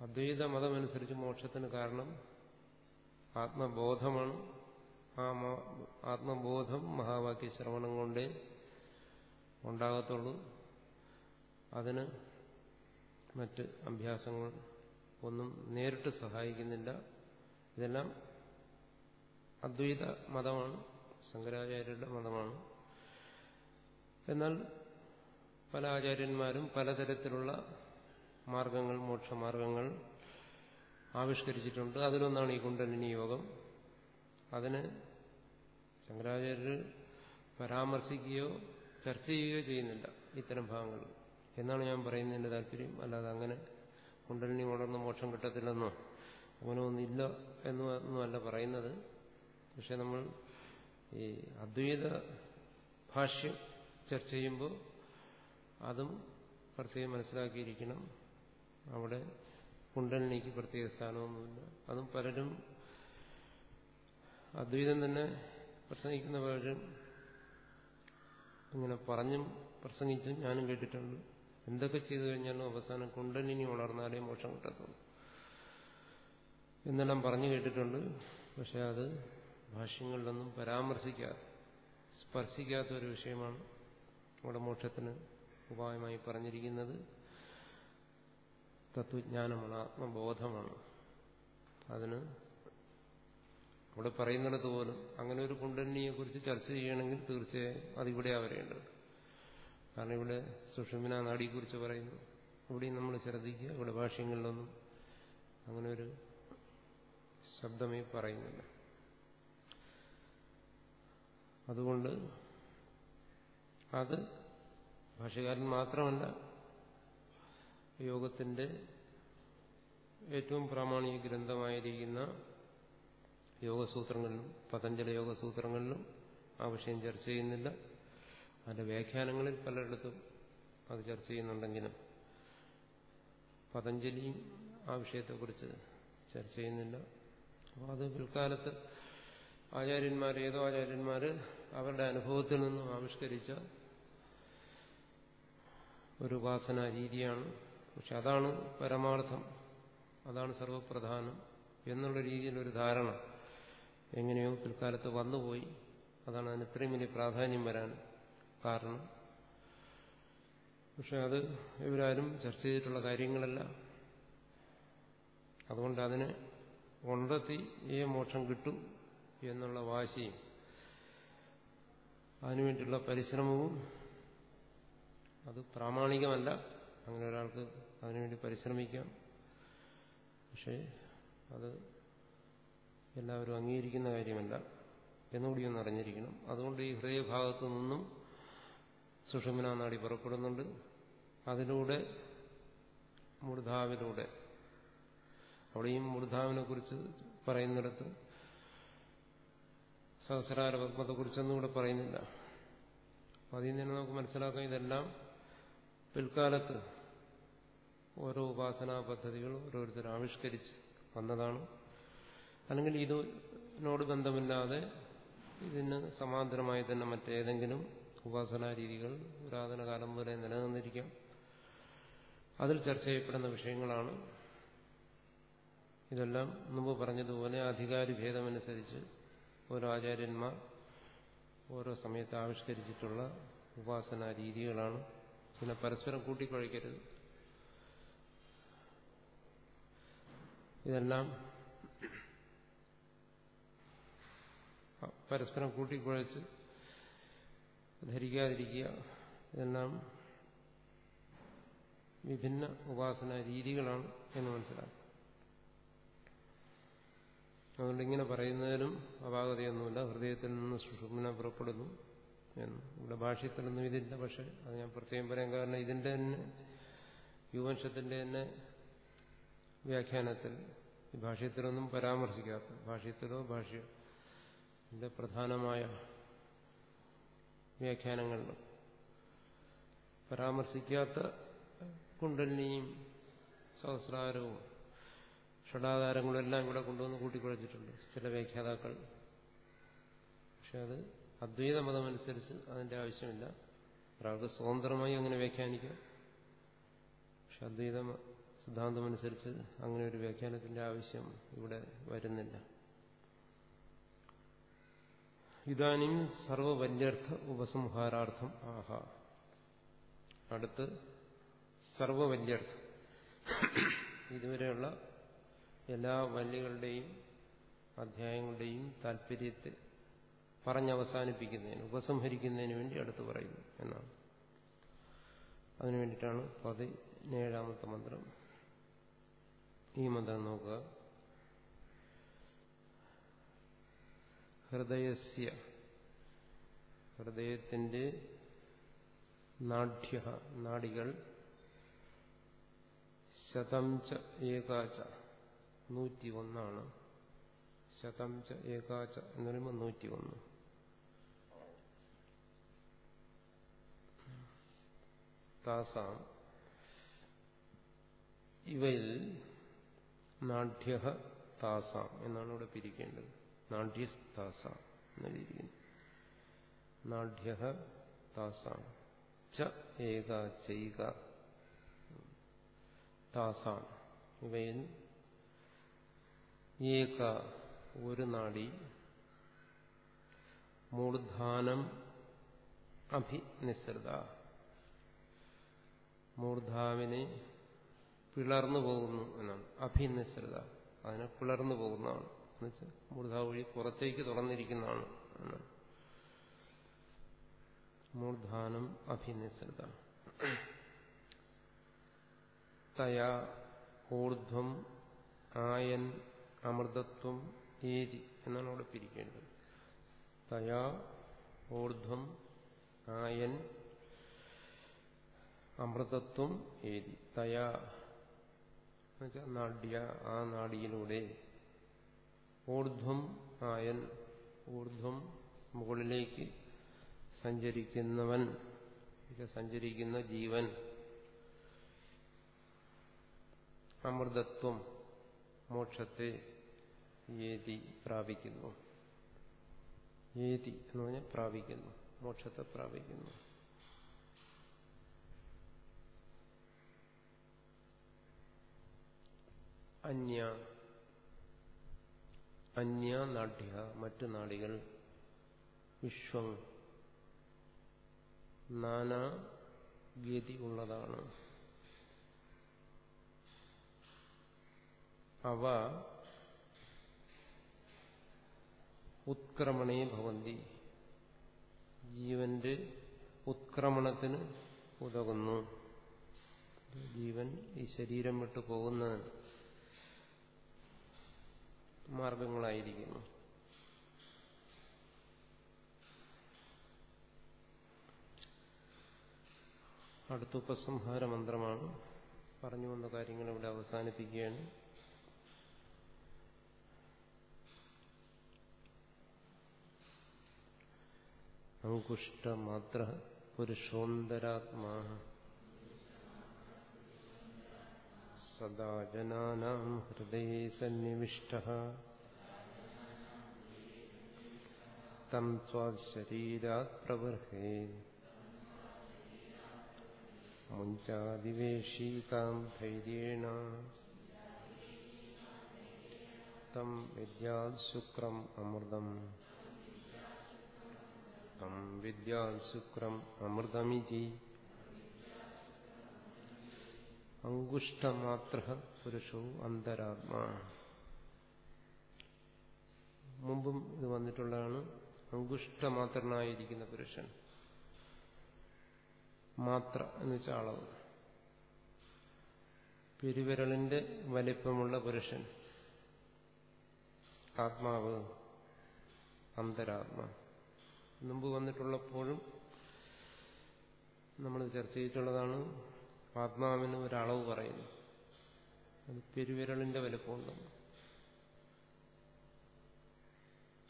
അദ്വൈത മതമനുസരിച്ച് മോക്ഷത്തിന് കാരണം ആത്മബോധമാണ്. ആ ആത്മബോധം മഹാവാക്യ ശ്രവണം കൊണ്ടേ ഉണ്ടാകത്തുള്ളൂ. അതിന് മറ്റ് അഭ്യാസങ്ങൾ ഒന്നും നേരിട്ട് സഹായിക്കുന്നില്ല. ഇതെല്ലാം അദ്വൈത മതമാണ് ശങ്കരാചാര്യരുടെ മതമാണ്. എന്നാൽ പല ആചാര്യന്മാരും പലതരത്തിലുള്ള മാർഗങ്ങൾ മോക്ഷമാർഗങ്ങൾ ആവിഷ്കരിച്ചിട്ടുണ്ട്. അതിലൊന്നാണ് ഈ കുണ്ടലിനി യോഗം. അതിന് ശങ്കരാചാര്യർ പരാമർശിക്കുകയോ ചർച്ച ചെയ്യുകയോ ചെയ്യുന്നില്ല ഇത്തരം ഭാഗങ്ങൾ. എന്നാണ് ഞാൻ പറയുന്നതിന്റെ താല്പര്യം. അല്ലാതെ അങ്ങനെ കുണ്ടലിനി ഉണർന്ന് മോക്ഷം കിട്ടത്തില്ലെന്നോ അങ്ങനെ ഒന്നില്ല എന്നൊന്നുമല്ല പറയുന്നത്. പക്ഷെ നമ്മൾ ഈ അദ്വൈത ഭാഷ്യം ചർച്ച ചെയ്യുമ്പോൾ അതും പ്രത്യേകം മനസ്സിലാക്കിയിരിക്കണം. അവിടെ കുണ്ടലിനിക്ക് പ്രത്യേക സ്ഥാനമൊന്നുമില്ല. അതും പലരും അദ്വൈതം തന്നെ പ്രസംഗിക്കുന്ന പലരും ഇങ്ങനെ പറഞ്ഞും പ്രസംഗിച്ചും ഞാനും കേട്ടിട്ടുണ്ട്. എന്തൊക്കെ ചെയ്തു കഴിഞ്ഞാലും അവസാനം കുണ്ടലിനി വളർന്നാലേ മോക്ഷം കിട്ടത്തുള്ളൂ. എന്നെല്ലാം പറഞ്ഞു കേട്ടിട്ടുണ്ട്. പക്ഷെ അത് ഭാഷ്യങ്ങളിലൊന്നും പരാമർശിക്കാത്ത സ്പർശിക്കാത്ത ഒരു വിഷയമാണ് നമ്മുടെ മോക്ഷത്തിന് ഉപായമായി പറഞ്ഞിരിക്കുന്നത്. തത്വജ്ഞാനമാണ് ആത്മബോധമാണ് അതിന് ഇവിടെ പറയുന്നിടത്ത് പോലും അങ്ങനെ ഒരു കുണ്ടലിനിയെ കുറിച്ച് ചർച്ച ചെയ്യണമെങ്കിൽ തീർച്ചയായും അതിവിടെയാ വരേണ്ടത്. കാരണം ഇവിടെ സുഷമിന നാടിയെക്കുറിച്ച് പറയുന്നു. ഇവിടെയും നമ്മൾ ശ്രദ്ധിക്കുക. ഇവിടെ ഭാഷ്യങ്ങളിലൊന്നും അങ്ങനെ ഒരു ശബ്ദമേ പറയുന്നില്ല. അതുകൊണ്ട് അത് ഭാഷകാരൻ മാത്രമല്ല യോഗത്തിന്റെ ഏറ്റവും പ്രാമാണിക ഗ്രന്ഥമായിരിക്കുന്ന യോഗസൂത്രങ്ങളിലും പതഞ്ജല യോഗസൂത്രങ്ങളിലും ആ വിഷയം ചർച്ച ചെയ്യുന്നില്ല. അതിന്റെ വ്യാഖ്യാനങ്ങളിൽ പലയിടത്തും അത് ചർച്ച ചെയ്യുന്നുണ്ടെങ്കിലും പതഞ്ജലിയും ആ വിഷയത്തെക്കുറിച്ച് ചർച്ച ചെയ്യുന്നില്ല. അപ്പോൾ അത് പിൽക്കാലത്ത് ആചാര്യന്മാർ ഏതോ ആചാര്യന്മാർ അവരുടെ അനുഭവത്തിൽ നിന്നും ആവിഷ്കരിച്ച ഒരു ഉപാസന രീതിയാണ് പക്ഷെ അതാണ് പരമാർത്ഥം. അതാണ് സർവപ്രധാനം എന്നുള്ള രീതിയിലൊരു ധാരണ എങ്ങനെയോ പിൽക്കാലത്ത് വന്നുപോയി. അതാണ് അതിന് ഇത്രയും വലിയ പ്രാധാന്യം വരാൻ കാരണം. പക്ഷെ അത് ഇവരാരും ചർച്ച ചെയ്തിട്ടുള്ള കാര്യങ്ങളല്ല. അതുകൊണ്ട് അതിനെ കൊണ്ടെത്തി ഏ മോക്ഷം കിട്ടും എന്നുള്ള വാശിയും അതിനുവേണ്ടിയുള്ള പരിശ്രമവും അത് പ്രാമാണികമല്ല. അങ്ങനെ ഒരാൾക്ക് അതിനുവേണ്ടി പരിശ്രമിക്കാം. പക്ഷേ അത് എല്ലാവരും അംഗീകരിക്കുന്ന കാര്യമല്ല എന്നുകൂടി ഒന്ന് അറിഞ്ഞിരിക്കണം. അതുകൊണ്ട് ഈ ഹൃദയഭാഗത്തു നിന്നും സുഷമന നാടി പുറപ്പെടുന്നുണ്ട്. അതിലൂടെ മൂർധാവിലൂടെ അവിടെയും മൂർധാവിനെ കുറിച്ച് പറയുന്നിടത്ത് സഹസ്രാര പത്മത്തെക്കുറിച്ചൊന്നും ഇവിടെ പറയുന്നില്ല. അപ്പം അതിൽ നിന്ന് നമുക്ക് മനസ്സിലാക്കാം ഇതെല്ലാം പിൽക്കാലത്ത് ഓരോ ഉപാസനാ പദ്ധതികൾ ഓരോരുത്തർ ആവിഷ്കരിച്ച് വന്നതാണ്. അല്ലെങ്കിൽ ഇതിനോട് ബന്ധമില്ലാതെ ഇതിന് സമാന്തരമായി തന്നെ മറ്റേതെങ്കിലും ഉപാസനാ രീതികൾ പുരാതന കാലം മുതലേ നിലനിന്നിരിക്കാം. അതിൽ ചർച്ച ചെയ്യപ്പെടുന്ന വിഷയങ്ങളാണ്. ഇതെല്ലാം മുമ്പ് പറഞ്ഞതുപോലെ അധികാരി ഭേദമനുസരിച്ച് ഓരോ ആചാര്യന്മാർ ഓരോ സമയത്ത് ആവിഷ്കരിച്ചിട്ടുള്ള ഉപാസനാ രീതികളാണ്. പിന്നെ പരസ്പരം കൂട്ടിക്കുഴയ്ക്കരുത് ഇതെല്ലാം പരസ്പരം കൂട്ടിക്കുഴച്ച് ധരിക്കാതിരിക്കുക ഇതെല്ലാം വിഭിന്ന ഉപാസന രീതികളാണ് എന്ന് മനസ്സിലാക്കുക. അതുകൊണ്ട് ഇങ്ങനെ പറയുന്നതിനും അപാകതയൊന്നുമില്ല. ഹൃദയത്തിൽ നിന്ന് സുഷുമ്ന പുറപ്പെടുന്നു. എന്ന് ഇവിടെ ഭാഷ്യത്തിലൊന്നും ഇതില്ല പക്ഷെ അത് ഞാൻ പ്രത്യേകം പറയാൻ കാരണം ഇതിന്റെ തന്നെ യുവംശത്തിന്റെ തന്നെ വ്യാഖ്യാനത്തിൽ ഭാഷ്യത്തിലൊന്നും പരാമർശിക്കാത്ത ഭാഷ്യത്തിലോ ഭാഷ്യ പ്രധാനമായ വ്യാഖ്യാനങ്ങളിലും പരാമർശിക്കാത്ത കുണ്ടലിനിയും സഹസ്രാരവും ഷടാധാരങ്ങളും എല്ലാം ഇവിടെ കൊണ്ടുവന്ന് കൂട്ടിക്കുഴച്ചിട്ടുണ്ട് ചില വ്യാഖ്യാതാക്കൾ. പക്ഷെ അത് അദ്വൈത മതമനുസരിച്ച് അതിന്റെ ആവശ്യമില്ല. ഒരാൾക്ക് സ്വതന്ത്രമായി അങ്ങനെ വ്യാഖ്യാനിക്കാം. പക്ഷെ അദ്വൈത സിദ്ധാന്തമനുസരിച്ച് അങ്ങനെ ഒരു വ്യാഖ്യാനത്തിന്റെ ആവശ്യം ഇവിടെ വരുന്നില്ല. ഇതാനും സർവവല്യർത്ഥ ഉപസംഹാരാർത്ഥം. ആഹ. അടുത്ത് സർവവല്യർത്ഥം ഇതുവരെയുള്ള എല്ലാ വല്യകളുടെയും അധ്യായങ്ങളുടെയും താല്പര്യത്തെ പറഞ്ഞവസാനിപ്പിക്കുന്നതിന് ഉപസംഹരിക്കുന്നതിന് വേണ്ടി അടുത്ത് പറയുന്നു എന്നാണ്. അതിനു വേണ്ടിയിട്ടാണ് പതിനേഴാമത്തെ മന്ത്രം. ഈ മന്ത്രം നോക്കുക. ഹൃദയസ്യ ഹൃദയത്തിന്റെ നാഢ്യ നാടികൾ ശതം ച ഏകാച നൂറ്റി ഒന്നാണ് ശതം ച ഏകാച എന്ന് പറയുമ്പോൾ നൂറ്റി ഒന്ന് താസാം. ഇവയിൽ നാഢ്യ താസാം എന്നാണ് ഇവിടെ പിരിക്കേണ്ടത്. നാഢ്യസ്താസാം എന്നെഴുതിയിരിക്കുന്നു നാഢ്യ താസാം. ച ഏക ചൈക താസാം. ഇവയിൽ ഏക ഒരു നാടി മൂർധാനം അഭിനിസൃത മൂർധാവിനെ പിളർന്നു പോകുന്നു എന്നാണ്. അഭിനിശ്രിത അതിനെ പിളർന്നു പോകുന്നതാണ്. എന്നുവെച്ചാൽ മൂർധാ വഴി പുറത്തേക്ക് തുറന്നിരിക്കുന്നതാണ് എന്നാണ്. മൂർധാനം അഭിനിശ്രിത തയാ ഊർധ്വം ആയൻ അമൃതത്വം ഏതി എന്നാണ് അവിടെ പിരിക്കേണ്ടത്. തയാ ഊർധ്വം ആയൻ അമൃതത്വം ഏതി തയാ നാഡ്യ ആ നാടിയിലൂടെ ഊർധ്വം ആയൻ ഊർധ്വം മുകളിലേക്ക് സഞ്ചരിക്കുന്നവൻ സഞ്ചരിക്കുന്ന ജീവൻ. അമൃതത്വം മോക്ഷത്തെ ഏതി പ്രാപിക്കുന്നു. ഏതി എന്ന് പറഞ്ഞാൽ പ്രാപിക്കുന്നു മോക്ഷത്തെ പ്രാപിക്കുന്നു. അന്യ അന്യ നാട്യ മറ്റു നാടികൾ. വിശ്വം. നാനാ ഗതി ഉള്ളതാണ്. അവ ഉത്ക്രമണേ ഭവന്തി. ജീവന്റെ ഉത്ക്രമണത്തിന് ഉതകുന്നു. ജീവൻ ഈ ശരീരം വിട്ടു പോകുന്നതിന് മാർഗങ്ങളായിരിക്കുന്നു. അടുത്ത ഉപസംഹാര മന്ത്രമാണ്. പറഞ്ഞു വന്ന കാര്യങ്ങൾ ഇവിടെ അവസാനിപ്പിക്കുകയാണ്. അങ്കുഷ്ടമാത്ര പുരുഷോന്തരാത്മാ. സദാ ജനാനാം ഹൃദയേ സന്നിവിഷ്ട തം സ്വാശരീരാത് പ്രവൃഹേ മുഞ്ചാദിവേശീതാം ധൈര്യേണ തം വിദ്യാത് ശുക്രം അമൃതം തം വിദ്യാത് അങ്കുഷ്ടമാത്ര പുരുഷവും അന്തരാത്മാ. മുമ്പും ഇത് വന്നിട്ടുള്ളതാണ് അങ്കുഷ്ടമാത്രനായിരിക്കുന്ന പുരുഷൻ. മാത്ര എന്ന് വെച്ചാൽ അളവ്. പെരുവിരളിന്റെ വലിപ്പമുള്ള പുരുഷൻ. ആത്മാവ് അന്തരാത്മാ. മുമ്പ് വന്നിട്ടുള്ളപ്പോഴും നമ്മൾ ചർച്ച ചെയ്തിട്ടുള്ളതാണ് ആത്മാവിന് ഒരളവ് പറയുന്നു. അത് പെരുവിരളിന്റെ വലുപ്പമുണ്ട്.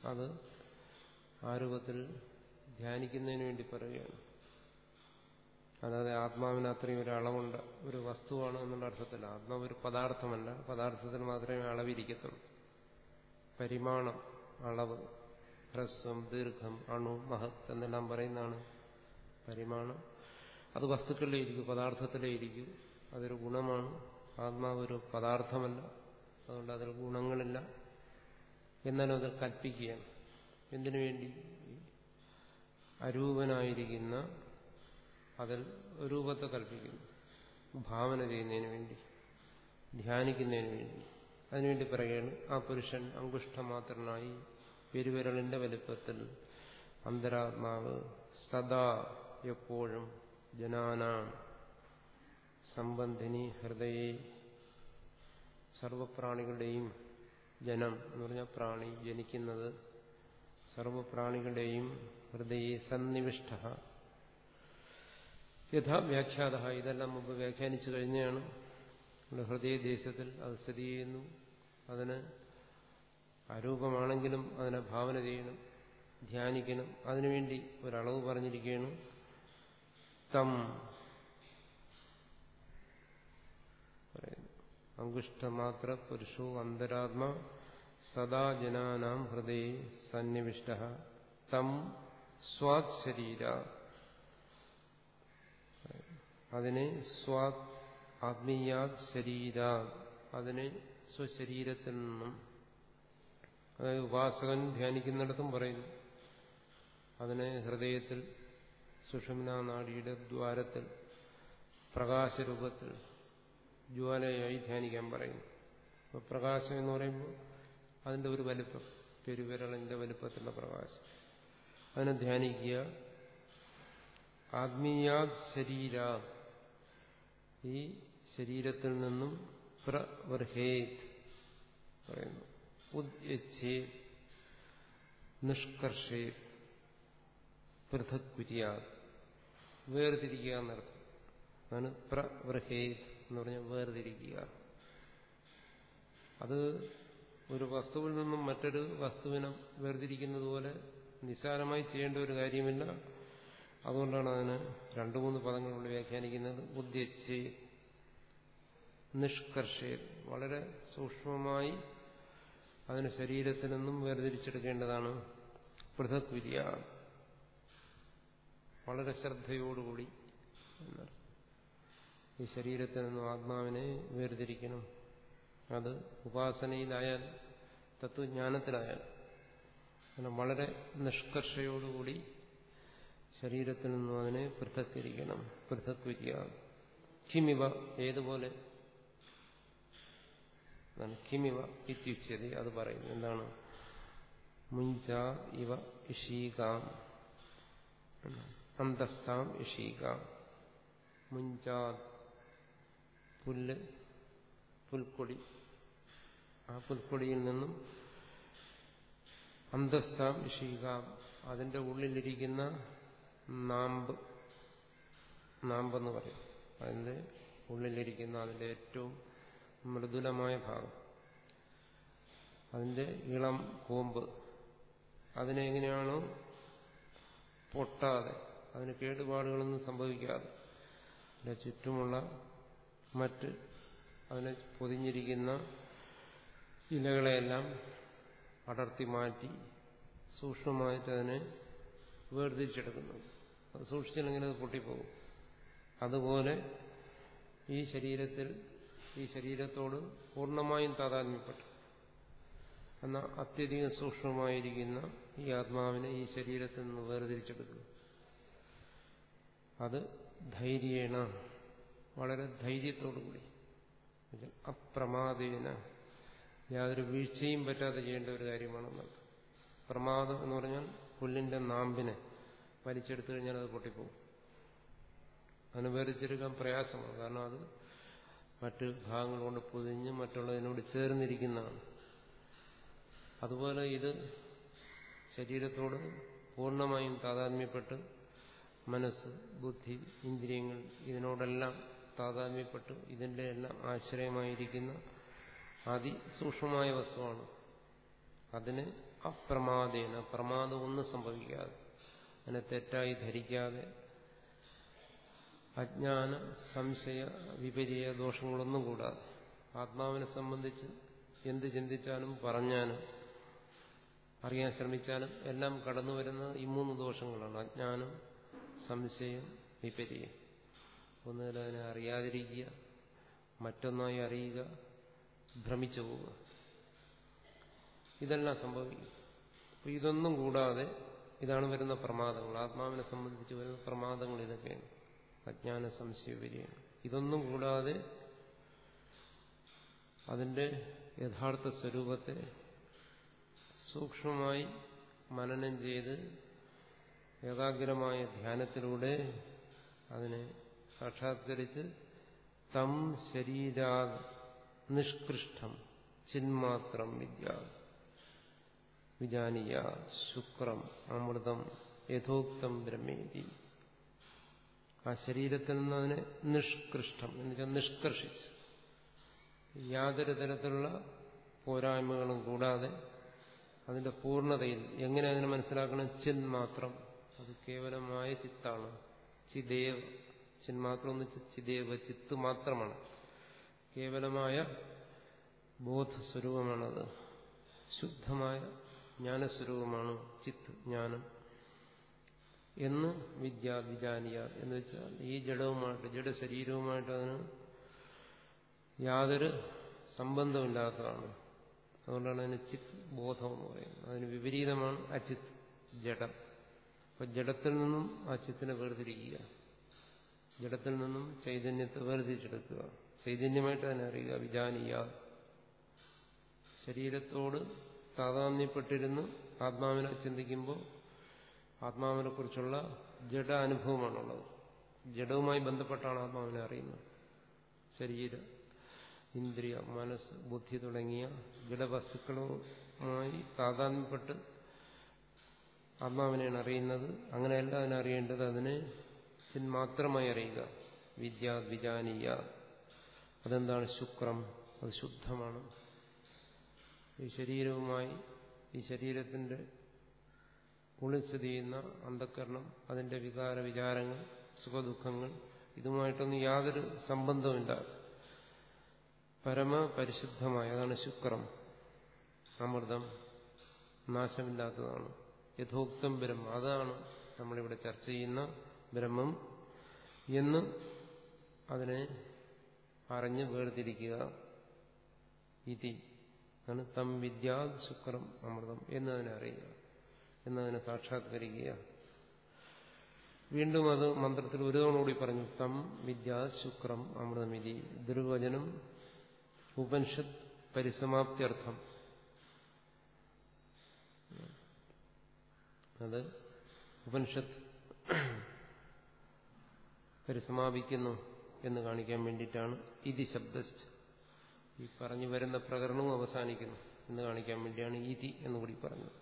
അത് ആ രൂപത്തിൽ ധ്യാനിക്കുന്നതിന് വേണ്ടി പറയുകയാണ്. അതായത് ആത്മാവിന് അത്രയും ഒരു അളവുണ്ട് ഒരു വസ്തുവാണ് എന്നുള്ള അർത്ഥത്തിൽ. ആത്മാവ് ഒരു പദാർത്ഥമല്ല. പദാർത്ഥത്തിൽ മാത്രമേ അളവിരിക്കത്തുള്ളൂ. പരിമാണം അളവ് ഹ്രസ്വം ദീർഘം അണു മഹത് എന്നെല്ലാം പറയുന്നതാണ്. പരിമാണം അത് വസ്തുക്കളിലേ ഇരിക്കും പദാർത്ഥത്തിലേ ഇരിക്കും അതൊരു ഗുണമാണ്. ആത്മാവ് ഒരു പദാർത്ഥമല്ല. അതുകൊണ്ട് അതിൽ ഗുണങ്ങളില്ല. എന്നാലും അത് കൽപ്പിക്കുകയാണ്. എന്തിനു വേണ്ടി? അരൂപനായിരിക്കുന്ന അതിൽ രൂപത്തെ കൽപ്പിക്കുന്നു. ഭാവന ചെയ്യുന്നതിന് വേണ്ടി ധ്യാനിക്കുന്നതിന് വേണ്ടി. അതിനുവേണ്ടി പറയുകയാണ് ആ പുരുഷൻ അങ്കുഷ്ടമാത്രനായി പെരുവിരളിന്റെ വലിപ്പത്തിൽ അന്തരാത്മാവ് സദാ എപ്പോഴും ജനാന സംബന്ധിനി ഹൃദയെ. സർവപ്രാണികളുടെയും ജനം എന്ന് പറഞ്ഞാൽ പ്രാണി ജനിക്കുന്നത് സർവപ്രാണികളുടെയും ഹൃദയെ സന്നിവിഷ്ട. യഥാ വ്യാഖ്യാത. ഇതെല്ലാം മുമ്പ് വ്യാഖ്യാനിച്ചു കഴിഞ്ഞാണ്. ഹൃദയദേശത്തിൽ അത് സ്ഥിതി ചെയ്യുന്നു. അതിന് അരൂപമാണെങ്കിലും അതിനെ ഭാവന ചെയ്യണം ധ്യാനിക്കണം. അതിനുവേണ്ടി ഒരളവ് പറഞ്ഞിരിക്കുകയാണ്. തം അങ്കുഷ്ടമാത്ര പുരുഷോ അന്തരാത്മ സദാ ജനാനാം ഹൃദയ സന്നിവിഷ്ട. തം സ്വാത് ശരീര. അതിനെ സ്വാത് ആത്മീയാത് ശരീര. അതിനെ സ്വശരീരത്തിൽ നിന്നും അതായത് ഉപാസകൻ ധ്യാനിക്കുന്നിടത്തും പറയുന്നു. അതിനെ ഹൃദയത്തിൽ സുഷുമ്ന നാടിയുടെ ദ്വാരത്തിൽ പ്രകാശരൂപത്തിൽ ജ്വാലയായി ധ്യാനിക്കാൻ പറയുന്നു അപ്പോൾ പ്രകാശം എന്ന് പറയുമ്പോൾ അതിന്റെ ഒരു വലിപ്പം പെരുവിരളിന്റെ വലിപ്പത്തിലുള്ള പ്രകാശം. അതിനെ ധ്യാനിക്കുക. ആത്മീയാത് ശരീര ഈ ശരീരത്തിൽ നിന്നും പ്രവർഹേത് പറയുന്നു. ഉദ്യച്ഛേ നിഷ്കർഷേ പൃഥക് കുര്യാത് വേർതിരിക്കുക എന്നർത്ഥം. അതാണ് പ്രവൃഹേത് എന്ന് പറഞ്ഞാൽ വേർതിരിക്കുക. അത് ഒരു വസ്തുവിൽ നിന്നും മറ്റൊരു വസ്തുവിനെ വേർതിരിക്കുന്നത് പോലെ നിസ്സാരമായി ചെയ്യേണ്ട ഒരു കാര്യമില്ല. അതുകൊണ്ടാണ് അതിന് രണ്ടു മൂന്ന് പദങ്ങൾ കൊണ്ട് വ്യാഖ്യാനിക്കുന്നത്. ഉദ്യച്ച് നിഷ്കർഷേ. വളരെ സൂക്ഷ്മമായി അതിന് ശരീരത്തിൽ നിന്നും വേർതിരിച്ചെടുക്കേണ്ടതാണ് പൃഥക് വിദ്യ വളരെ ശ്രദ്ധയോടുകൂടി ഈ ശരീരത്തിൽ നിന്നും ആത്മാവിനെ വേർതിരിക്കണം. അത് ഉപാസനയിലായാൽ തത്വജ്ഞാനത്തിലായാൽ അങ്ങനെ വളരെ നിഷ്കർഷയോടുകൂടി ശരീരത്തിൽ നിന്നും അതിനെ പൃഥക്കരിക്കണം പൃഥക് വിദ്യ കിമിവ ഏതുപോലെ? കിമിവ ഇത്യുച്ചത് അത് പറയുന്നു എന്താണ്? മുഞ്ച ഇവ ഇഷീകാം. അന്തസ്ഥാം ഇഷീക മുഞ്ചാ പുല്ല് പുൽക്കൊടി. ആ പുൽക്കൊടിയിൽ നിന്നും അന്തസ്ഥാം ഇഷീക അതിന്റെ ഉള്ളിലിരിക്കുന്ന നാമ്പ് നാമ്പെന്ന് പറയും. അതിന്റെ ഉള്ളിലിരിക്കുന്ന അതിന്റെ ഏറ്റവും മൃദുലമായ ഭാഗം. അതിന്റെ ഇളം കൂമ്പ്. അതിനെങ്ങനെയാണോ പൊട്ടാതെ അതിന് കേടുപാടുകളൊന്നും സംഭവിക്കാതെ അതിന്റെ ചുറ്റുമുള്ള മറ്റ് അതിനെ പൊതിഞ്ഞിരിക്കുന്ന ഇലകളെയെല്ലാം അടർത്തി മാറ്റി സൂക്ഷ്മമായിട്ട് അതിനെ വേർതിരിച്ചെടുക്കുന്നു. അത് സൂക്ഷിച്ചില്ലെങ്കിൽ അത് പൊട്ടിപ്പോകും. അതുപോലെ ഈ ശരീരത്തിൽ ഈ ശരീരത്തോട് പൂർണമായും താതാത്മ്യപ്പെട്ടു. എന്നാൽ അത്യധികം സൂക്ഷ്മമായിരിക്കുന്ന ഈ ആത്മാവിനെ ഈ ശരീരത്തിൽ നിന്ന് വേർതിരിച്ചെടുക്കുക അത് ധൈര്യേണ വളരെ ധൈര്യത്തോടുകൂടി അപ്രമാദേന. യാതൊരു വീഴ്ചയും പറ്റാതെ ചെയ്യേണ്ട ഒരു കാര്യമാണെന്നത് പ്രമാദം എന്ന് പറഞ്ഞാൽ പുല്ലിന്റെ നാമ്പിനെ വലിച്ചെടുത്തു കഴിഞ്ഞാൽ അത് പൊട്ടിപ്പോകും. അതിന് വേർതിരിച്ചെടുക്കാൻ പ്രയാസമാണ്. കാരണം അത് മറ്റ് ഭാഗങ്ങൾ കൊണ്ട് പൊതിഞ്ഞ് മറ്റുള്ളതിനോട് ചേർന്നിരിക്കുന്നതാണ്. അതുപോലെ ഇത് ശരീരത്തോട് പൂർണമായും താതാത്മ്യപ്പെട്ട് മനസ്സ് ബുദ്ധി ഇന്ദ്രിയങ്ങൾ ഇതിനോടെല്ലാം താതാമ്യപ്പെട്ട് ഇതിന്റെ എല്ലാം ആശ്രയമായിരിക്കുന്ന അതിസൂക്ഷ്മമായ വസ്തുവാണ്. അതിന് അപ്രമാദേന പ്രമാദം ഒന്നും സംഭവിക്കാതെ അതിനെ തെറ്റായി ധരിക്കാതെ അജ്ഞാന സംശയ വിപരീയ ദോഷങ്ങളൊന്നും കൂടാതെ ആത്മാവിനെ സംബന്ധിച്ച് എന്ത് ചിന്തിച്ചാലും പറഞ്ഞാലും അറിയാൻ ശ്രമിച്ചാലും എല്ലാം കടന്നു വരുന്നത് ഈ മൂന്ന് ദോഷങ്ങളാണ്. അജ്ഞാനം സംശയം വിപരീയം ഒന്നുകിൽ അതിനെ അറിയാതിരിക്കുക മറ്റൊന്നായി അറിയുക ഭ്രമിച്ചു പോവുക. ഇതെല്ലാം സംഭവിക്കും. അപ്പൊ ഇതൊന്നും കൂടാതെ ഇതാണ് വരുന്ന പ്രമാദങ്ങൾ. ആത്മാവിനെ സംബന്ധിച്ച് വരുന്ന പ്രമാദങ്ങൾ ഇതൊക്കെയാണ്. അജ്ഞാന സംശയപരിയാണ് ഇതൊന്നും കൂടാതെ അതിന്റെ യഥാർത്ഥ സ്വരൂപത്തെ സൂക്ഷ്മമായി മനനം ചെയ്ത് ഏകാഗ്രമായ ധ്യാനത്തിലൂടെ അതിനെ സാക്ഷാത്കരിച്ച് തം ശരീരാ നിഷ്കൃഷ്ടം ചിന്മാത്രം വിദ്യ വിജാനീയ ശുക്രം അമൃതം യഥോക്തം ബ്രഹ്മേതി. ആ ശരീരത്തിൽ നിന്ന് അതിനെ നിഷ്കൃഷ്ടം എന്ന് വെച്ചാൽ നിഷ്കർഷിച്ച് യാതൊരു തരത്തിലുള്ള പോരായ്മകളും കൂടാതെ അതിന്റെ പൂർണതയിൽ എങ്ങനെ അതിനെ മനസ്സിലാക്കണം? ചിൻ മാത്രം അത് കേവലമായ ചിത്താണ്. ചിദേവ് ചിദേവ ചിദേവ് ചിത്ത് മാത്രമാണ്. കേവലമായ ബോധസ്വരൂപമാണത്. ശുദ്ധമായ ജ്ഞാനസ്വരൂപമാണ് ചിത്ത് ജ്ഞാനം. എന്ന് വിദ്യ വിജാനിയ എന്ന് വെച്ചാൽ ഈ ജഡവുമായിട്ട് ജഡശരീരവുമായിട്ട് അതിന് യാതൊരു സംബന്ധമില്ലാത്തതാണ്. അതുകൊണ്ടാണ് അതിന് ചിത്ത് ബോധം എന്ന് പറയുന്നത്. അതിന് വിപരീതമാണ് അചിത്ത് ജഡം. അപ്പൊ ജഡത്തിൽ നിന്നും ആ ചിത്തിനെ വേർതിരിക്കുക. ജഡത്തിൽ നിന്നും ചൈതന്യത്തെ വേർതിരിച്ചെടുക്കുക. ചൈതന്യമായിട്ട് തന്നെ അറിയുക വിജാനീയ. ശരീരത്തോട് താതാമ്യപ്പെട്ടിരുന്ന് ആത്മാവിനെ ചിന്തിക്കുമ്പോൾ ആത്മാവിനെ കുറിച്ചുള്ള ജഡ അനുഭവമാണുള്ളത്. ജഡവുമായി ബന്ധപ്പെട്ടാണ് ആത്മാവിനെ അറിയുന്നത്. ശരീര ഇന്ദ്രിയ മനസ്സ് ബുദ്ധി തുടങ്ങിയ ജഡവസ്തുക്കളുമായി താതാത്മ്യപ്പെട്ട് ആത്മാവിനെയാണ് അറിയുന്നത്. അങ്ങനെയല്ല അതിനറിയേണ്ടത് അതിനെ ചിന്മാത്രമായി അറിയുക. വിദ്യ വിജാനീയ. അതെന്താണ് ശുക്രം? അത് ശുദ്ധമാണ്. ഈ ശരീരവുമായി ഈ ശരീരത്തിന്റെ ഉള്ളിൽ സ്ഥിതി ചെയ്യുന്ന അന്ധക്കരണം അതിന്റെ വികാര വിചാരങ്ങൾ സുഖദുഃഖങ്ങൾ ഇതുമായിട്ടൊന്നും യാതൊരു സംബന്ധവുമില്ല. പരമ പരിശുദ്ധമായ അതാണ് ശുക്രം. അമൃതം നാശമില്ലാത്തതാണ്. യഥോക്തം ബ്രഹ്മം. അതാണ് നമ്മളിവിടെ ചർച്ച ചെയ്യുന്ന ബ്രഹ്മം എന്ന് അതിനെ അറിഞ്ഞ് വേർതിരിക്കുക. ഇതി. ആണ് തം വിദ്യാ ശുക്രം അമൃതം എന്നതിനെ അറിയുക. എന്നതിനെ സാക്ഷാത്കരിക്കുക. വീണ്ടും അത് മന്ത്രത്തിൽ ഒരു തവണ കൂടി പറഞ്ഞു തം വിദ്യാ ശുക്രം അമൃതമിതി ദുർവചനം ഉപനിഷത്ത് പരിസമാപ്തിയർത്ഥം അത് ഉപനിഷത്ത് പരിസമാപിക്കുന്നു എന്ന് കാണിക്കാൻ വേണ്ടിയിട്ടാണ് ഇതി ശബ്ദ ഈ പറഞ്ഞു വരുന്ന പ്രകരണവും അവസാനിക്കുന്നു എന്ന് കാണിക്കാൻ വേണ്ടിയാണ് ഇതി എന്ന് കൂടി പറഞ്ഞത്.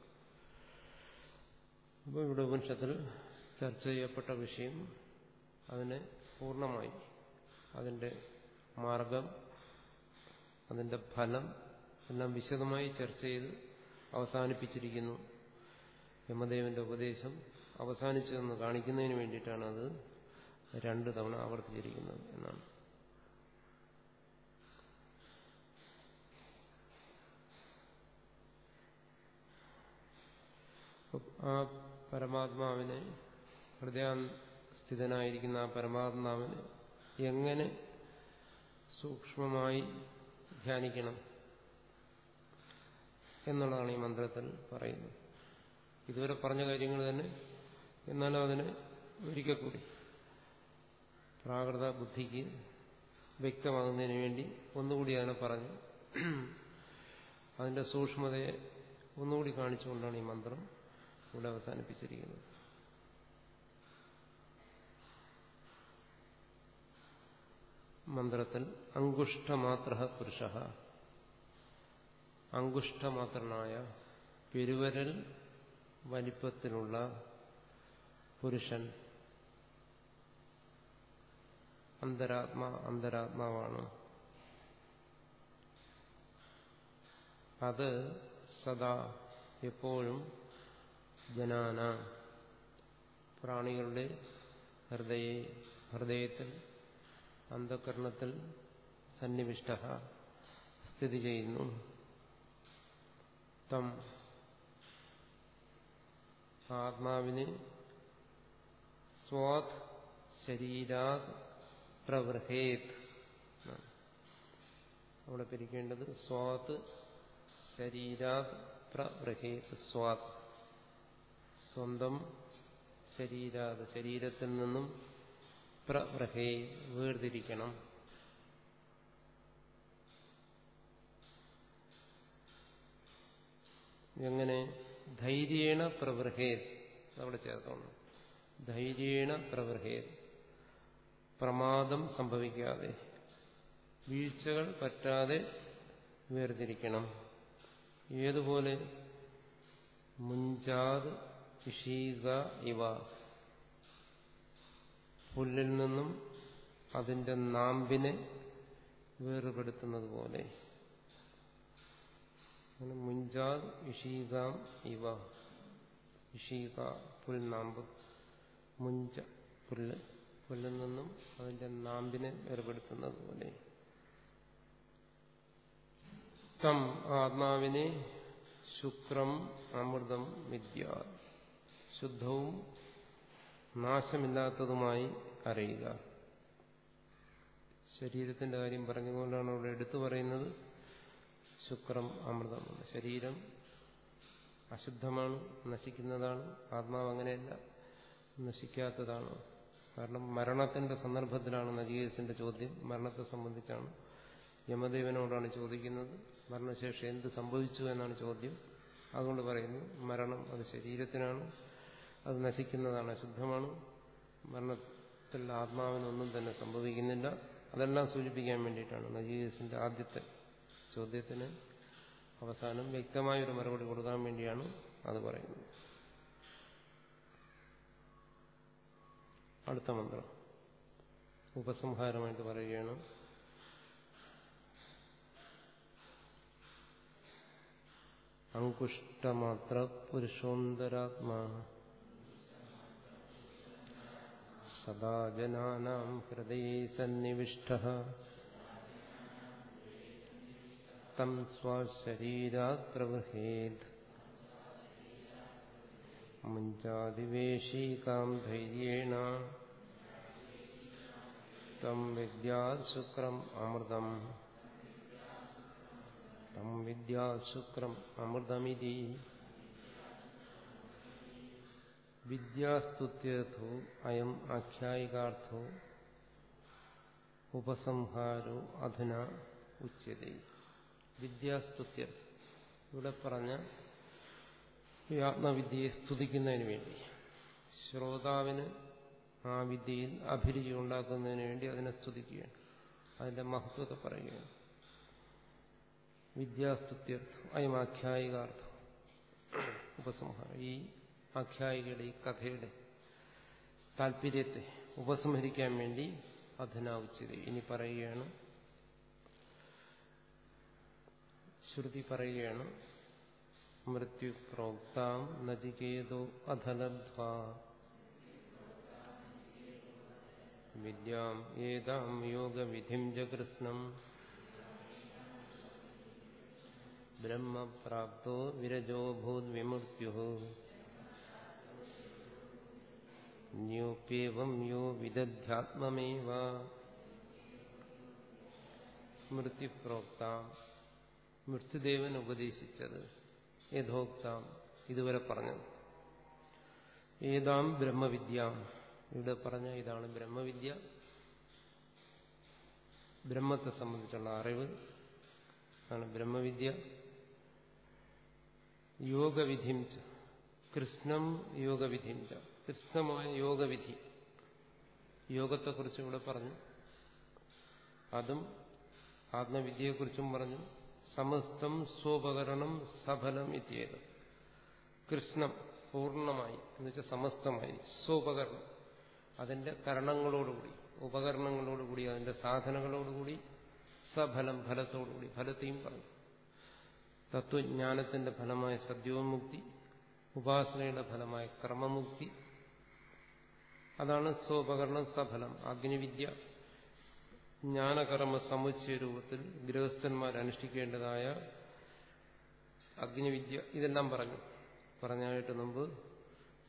അപ്പോൾ ഇവിടെ ഉപനിഷത്തിൽ ചർച്ച ചെയ്യപ്പെട്ട വിഷയം അതിനെ പൂർണമായി അതിന്റെ മാർഗം അതിന്റെ ഫലം എല്ലാം വിശദമായി ചർച്ച ചെയ്ത് അവസാനിപ്പിച്ചിരിക്കുന്നു. യമദേവന്റെ ഉപദേശം അവസാനിച്ചതെന്ന് കാണിക്കുന്നതിന് വേണ്ടിയിട്ടാണ് അത് രണ്ട് തവണ ആവർത്തിച്ചിരിക്കുന്നത് എന്നാണ്. ആ പരമാത്മാവിനെ ഹൃദയസ്ഥിതനായിരിക്കുന്ന ആ പരമാത്മാവിനെ എങ്ങനെ സൂക്ഷ്മമായി ധ്യാനിക്കണം എന്നുള്ളതാണ് ഈ മന്ത്രത്തിൽ പറയുന്നത്. ഇതുവരെ പറഞ്ഞ കാര്യങ്ങൾ തന്നെ. എന്നാലും അതിനെ ഒരിക്കൽ കൂടി പ്രാകൃത ബുദ്ധിക്ക് വ്യക്തമാകുന്നതിന് വേണ്ടി ഒന്നുകൂടി അതിനെ പറഞ്ഞു അതിന്റെ സൂക്ഷ്മതയെ ഒന്നുകൂടി കാണിച്ചുകൊണ്ടാണ് ഈ മന്ത്രം ഇവിടെ അവസാനിപ്പിച്ചിരിക്കുന്നത്. മന്ത്രത്തിൽ അങ്കുഷ്ടമാത്ര പുരുഷ. അങ്കുഷ്ടമാത്രനായ പെരുവരൽ വലിപ്പത്തിലുള്ള പുരുഷൻ അന്തരാത്മാ അന്തരാത്മാവാണ്. അത് സദാ എപ്പോഴും ജനാന പ്രാണികളുടെ ഹൃദയ ഹൃദയത്തിൽ അന്ധകരണത്തിൽ സന്നിവിഷ്ട സ്ഥിതി ചെയ്യുന്നു. തം ആത്മാവിനെ സ്വാത് ശരീരാത് പ്രവൃഹേത്. അവിടെ പിരിക്കേണ്ടത് സ്വാത് ശരീരാത് പ്രവൃഹേത്. സ്വാത്. സ്വന്തം ശരീരാത് ശരീരത്തിൽ നിന്നും പ്രവൃഹേ വേർതിരിക്കണം. എങ്ങനെ ധൈര്യേണ പ്രവൃഹേത്. അവിടെ ചേർത്തോണം ധൈര്യേണ പ്രവൃഹേത്. പ്രമാദം സംഭവിക്കാതെ വീഴ്ചകൾ പറ്റാതെ വേർതിരിക്കണം. ഏതുപോലെ? മുഞ്ചാത് ഇഷീക ഇവ. പുല്ലിൽ നിന്നും അതിന്റെ നാമ്പിനെ വേർപെടുത്തുന്നത് പോലെ മുഞ്ചാത് ഇഷീകാം ഇവ. ഇഷീക പുൽനാമ്പ്. മുഞ്ച പുല്ല്. പുല്ലിൽ നിന്നും അതിന്റെ നാമ്പിനെ വേർപെടുത്തുന്നത് പോലെ. തം ആത്മാവിനെ ശുക്രം അമൃതം വിദ്യ. ശുദ്ധവും നാശമില്ലാത്തതുമായി അറിയുക. ശരീരത്തിന്റെ കാര്യം പറഞ്ഞുകൊണ്ടാണ് അവിടെ എടുത്തു പറയുന്നത്. ശുക്രം അമൃതം ശരീരം അശുദ്ധമാണ് നശിക്കുന്നതാണ് ആത്മാവ് അങ്ങനെയല്ല നശിക്കാത്തതാണ്. കാരണം മരണത്തിന്റെ സന്ദർഭത്തിലാണ് നജീകേസിന്റെ ചോദ്യം. മരണത്തെ സംബന്ധിച്ചാണ് യമദേവനോടാണ് ചോദിക്കുന്നത്. മരണശേഷം എന്ത് സംഭവിച്ചു എന്നാണ് ചോദ്യം. അതുകൊണ്ട് പറയുന്നു മരണം അത് ശരീരത്തിനാണ് അത് നശിക്കുന്നതാണ് അശുദ്ധമാണ്. മരണത്തിൽ ആത്മാവിനൊന്നും തന്നെ സംഭവിക്കുന്നില്ല. അതെല്ലാം സൂചിപ്പിക്കാൻ വേണ്ടിയിട്ടാണ് നജീസിന്റെ ആദ്യത്തെ ചോദ്യത്തിന് അവസാനം വ്യക്തമായൊരു മറുപടി കൊടുക്കാൻ വേണ്ടിയാണ് അത് പറയുന്നത്. അടുത്ത മന്ത്രം. ഉപസംഹാരമായിട്ട് പറയുകയാണ്. അങ്കുഷ്ടമാത്ര പുരുഷോന്തരാത്മാ സദാ ജനാനാം ഹൃദയേ സന്നിവിഷ്ട തം സ്വശരീരാത് പ്രവൃഹേത് മുഞ്ചാതിവേശീകാം ധൈര്യേണ തം വിദ്യാശുക്രം അമൃതം തം വിദ്യാശുക്രം അമൃതമിതി വിദ്യാസ്തുത്യർത്ഥോ അയം ആഖ്യായികാർത്ഥോ ഉപസംഹാരോ അധുന ഉച്ചത വിദ്യാസ്തുത്യർത്ഥം ഇവിടെ പറഞ്ഞ ഈ ആത്മവിദ്യയെ സ്തുതിക്കുന്നതിന് വേണ്ടി. ശ്രോതാവിന് ആ വിദ്യയിൽ അഭിരുചി ഉണ്ടാക്കുന്നതിന് വേണ്ടി അതിനെ സ്തുതിക്കുകയാണ്. അതിന്റെ മഹത്വത്തെ പറയുകയാണ്. വിദ്യാസ്തുത്യർത്ഥം അയം ആഖ്യായികാർത്ഥം ഉപസംഹാരം ഈ ആഖ്യായികയുടെ ഈ കഥയുടെ താല്പര്യത്തെ ഉപസംഹരിക്കാൻ വേണ്ടി അധനാവുച്ചത് ഇനി പറയുകയാണ്. ശ്രുതി പറയുകയാണ്. മൃത്യു പ്രോക്താം നചികേതോ അധലധ്വാ. വിദ്യാം ഏതാം യോഗവിധിം ജകൃഷ്ണം ബ്രഹ്മപ്രാപ്തോ വിരജോ ഭൂദ്വിമൃത്യു ന്യോപ്യേവം യോ വിദധ്യാത്മമേവ. മൃത്യുപ്രോക്താം മൃത്യുദേവൻ ഉപദേശിച്ചത്. യഥോക്താം ഇതുവരെ പറഞ്ഞത്. ഏതാം ബ്രഹ്മവിദ്യ? ഇവിടെ പറഞ്ഞ ഇതാണ് ബ്രഹ്മവിദ്യ. ബ്രഹ്മത്തെ സംബന്ധിച്ചുള്ള അറിവ് ആണ് ബ്രഹ്മവിദ്യ. യോഗവിധിം കൃഷ്ണം യോഗവിധിം കൃഷ്ണമായ യോഗവിധി. യോഗത്തെക്കുറിച്ച് ഇവിടെ പറഞ്ഞു. അതും ആത്മവിദ്യയെക്കുറിച്ചും പറഞ്ഞു. സമസ്തം സ്വോപകരണം സഫലം എത്തിയത് കൃഷ്ണം പൂർണമായി എന്നുവെച്ചാൽ സമസ്തമായി സ്വോപകരണം. അതിന്റെ കരണങ്ങളോടുകൂടി ഉപകരണങ്ങളോടുകൂടി അതിന്റെ സാധനങ്ങളോടുകൂടി സഫലം ഫലത്തോടുകൂടി ഫലത്തെയും പറഞ്ഞു. തത്വജ്ഞാനത്തിന്റെ ഫലമായ സദ്യോന്മുക്തി ഉപാസനയുടെ ഫലമായ ക്രമമുക്തി. അതാണ് സ്വോപകരണം സഫലം അഗ്നിവിദ്യ. ജ്ഞാനകർമ്മ സമുച്ചയ രൂപത്തിൽ ഗൃഹസ്ഥന്മാർ അനുഷ്ഠിക്കേണ്ടതായ അഗ്നിവിദ്യ ഇതെല്ലാം പറഞ്ഞു. പറഞ്ഞായിട്ട് മുമ്പ്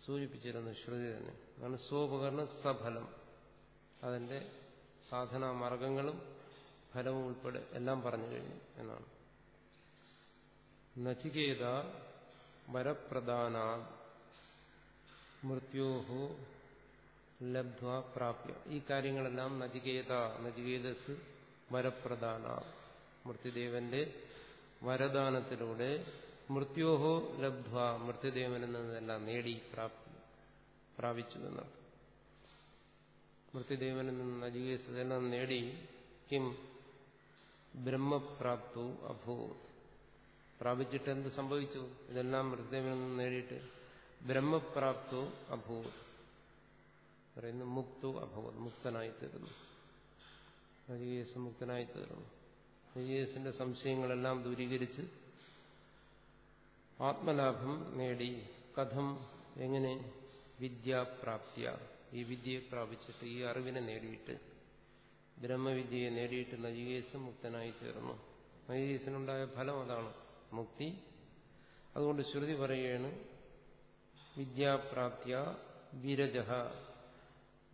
സൂചിപ്പിച്ചിരുന്നു ശ്രുതി തന്നെ. അതാണ് സ്വോപകരണ സഫലം അതിന്റെ സാധനാ മാർഗങ്ങളും ഫലവും ഉൾപ്പെടെ എല്ലാം പറഞ്ഞു കഴിഞ്ഞു എന്നാണ്. നചികേത വരപ്രധാന മൃത്യോഹോ ലബ്ധ്വ പ്രാപ്യ. ഈ കാര്യങ്ങളെല്ലാം നചികേത നചികേതസ് വരപ്രധാന. മൃത്യുദേവന്റെ വരദാനത്തിലൂടെ മൃത്യോഹോ ലബ്ധ്വ മൃത്യുദേവനിൽ നിന്നെല്ലാം നേടി പ്രാപിച്ചു എന്നർത്ഥം മൃത്യുദേവനിൽ നിന്ന് നചികേസ് നേടി കിം? ബ്രഹ്മപ്രാപ്തു അഭൂ. പ്രാപിച്ചിട്ട് എന്ത് സംഭവിച്ചു? ഇതെല്ലാം മൃത്യുദേവനിൽ നിന്ന് നേടിയിട്ട് ബ്രഹ്മപ്രാപ്തു അഭൂ. പറയുന്നു മുക്തു അഭവത് മുക്തനായി തീർന്നു നജികേസ് മുക്തനായി തീർന്നു നജികേസിന്റെ സംശയങ്ങളെല്ലാം ദൂരീകരിച്ച് ആത്മലാഭം നേടി കഥം എങ്ങനെ വിദ്യാപ്രാപ്തിയ ഈ വിദ്യയെ പ്രാപിച്ചിട്ട് ഈ അറിവിനെ നേടിയിട്ട് ബ്രഹ്മവിദ്യയെ നേടിയിട്ട് നജികേസ് മുക്തനായി തീർന്നു നജികേസിനുണ്ടായ ഫലം അതാണ് മുക്തി. അതുകൊണ്ട് ശ്രുതി പറയുകയാണ് വിദ്യാപ്രാപ്തിയ വിരജ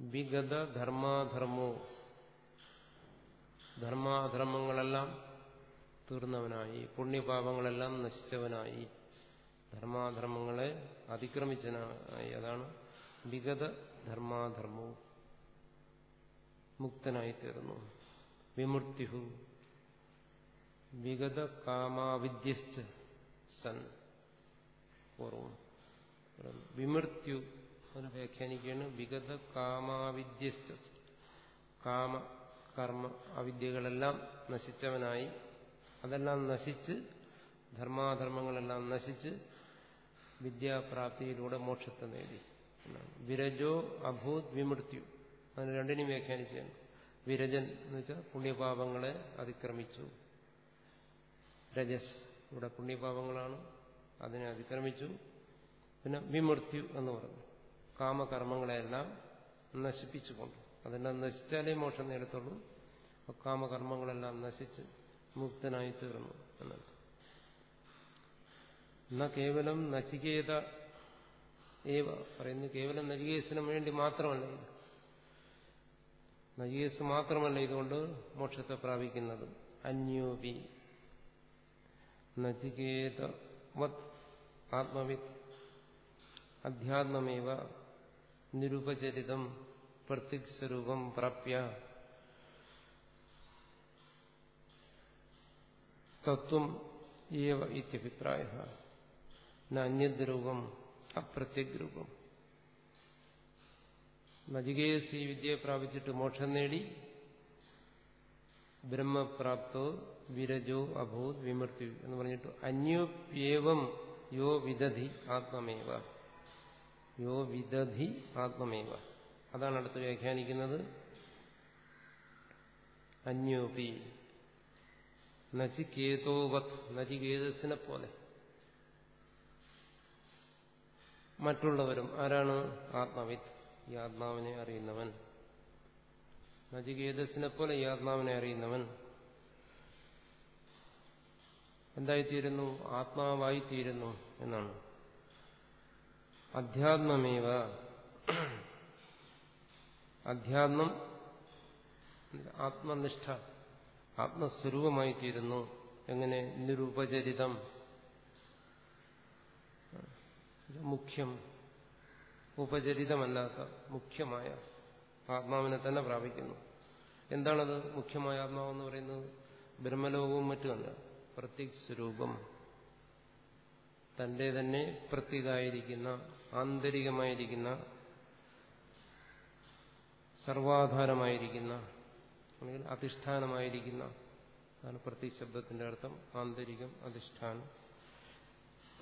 വിഗത ധർമാധർമ്മോ. ധർമാധർമ്മങ്ങളെല്ലാം തീർന്നവനായി. പുണ്യപാപങ്ങളെല്ലാം നശിച്ചവനായി. ധർമാധർമ്മങ്ങളെ അതിക്രമിച്ചനായി അതാണ് വിഗത ധർമാധർമ്മവും മുക്തനായി തീർന്നു വിമൃത്യുഹു. വിഗത കാമാവിദ്യസ്റ്റ് സൻ. പൂർവം വിമൃത്യു അതിനെ വ്യാഖ്യാനിക്കുകയാണ്. വിഗത കാമാവിദ്യ കാമ കർമ്മ അവിദ്യകളെല്ലാം നശിച്ചവനായി. അതെല്ലാം നശിച്ച് ധർമാധർമ്മങ്ങളെല്ലാം നശിച്ച് വിദ്യാപ്രാപ്തിയിലൂടെ മോക്ഷത്തെ നേടി. വിരജോ അഭൂത് വിമൃത്യു. അതിന് രണ്ടിനും വ്യാഖ്യാനിച്ചാണ് വിരജൻ എന്ന് വെച്ചാൽ പുണ്യപാപങ്ങളെ അതിക്രമിച്ചു. രജസ് ഇവിടെ പുണ്യപാപങ്ങളാണ്. അതിനെ അതിക്രമിച്ചു. പിന്നെ വിമൃത്യു എന്ന് പറഞ്ഞു കാമകർമ്മങ്ങളെല്ലാം നശിപ്പിച്ചുകൊണ്ട് അതെല്ലാം നശിച്ചാലേ മോക്ഷം നേടത്തുള്ളൂ കാമകർമ്മങ്ങളെല്ലാം നശിച്ച് മുക്തനായി തീർന്നു എന്നർത്ഥം എന്നാ കേവലം നചികേത ഏവ പറയുന്നു കേവലം നചികേസിന് വേണ്ടി മാത്രമല്ല ഇത്. നചികേസ് മാത്രമല്ല ഇതുകൊണ്ട് മോക്ഷത്തെ പ്രാപിക്കുന്നത്. അന്യോപി നചികേത ആത്മവിത് അധ്യാത്മമേവ നിരുപചരിതം പ്രത്യക് പ്രാപ്യ. തത്വം ഏവ ഇത്യഭിപ്രായ. അന്യദ്രൂപം അപ്രത്യഗ്രൂപം. നജികേസ് ഈ വിദ്യയെ പ്രാപിച്ചിട്ട് മോക്ഷം നേടി. ബ്രഹ്മപ്രാപ്തോ വിരജോ അഭൂത് വിമൃത്യു എന്ന് പറഞ്ഞിട്ട് അന്യോപ്യേവം യോ വിദധി ആത്മമേവ. യോ വിദധി ആത്മമേവ. അതാണ് അടുത്ത് വ്യാഖ്യാനിക്കുന്നത്. അന്യോപി. നചികേതോവത് നചികേതസിനെ പോലെ മറ്റുള്ളവരും ആരാണ്? ആത്മവിത്ത് ഈ ആത്മാവിനെ അറിയുന്നവൻ. നചികേതസിനെ പോലെ ഈ ആത്മാവിനെ അറിയുന്നവൻ. എന്തായിത്തീരുന്നു? ആത്മാവായിത്തീരുന്നു എന്നാണ്. അധ്യാത്മമേവ. അധ്യാത്മം ആത്മനിഷ്ഠ ആത്മസ്വരൂപമായി തീരുന്നു എങ്ങനെ നിരുപചരിതം മുഖ്യം. ഉപചരിതമല്ലാത്ത മുഖ്യമായ ആത്മാവിനെ തന്നെ പ്രാപിക്കുന്നു. എന്താണത് മുഖ്യമായ ആത്മാവെന്ന് പറയുന്നത്? ബ്രഹ്മലോകവും മറ്റുമല്ല. പ്രത്യക് സ്വരൂപം തന്റെ തന്നെ പ്രത്യേകായിരിക്കുന്ന ആന്തരികമായിരിക്കുന്ന സർവാധാരമായിരിക്കുന്ന അല്ലെങ്കിൽ അധിഷ്ഠാനമായിരിക്കുന്ന അതാണ് പ്രതിശബ്ദത്തിന്റെ അർത്ഥം. ആന്തരികം അധിഷ്ഠാനം.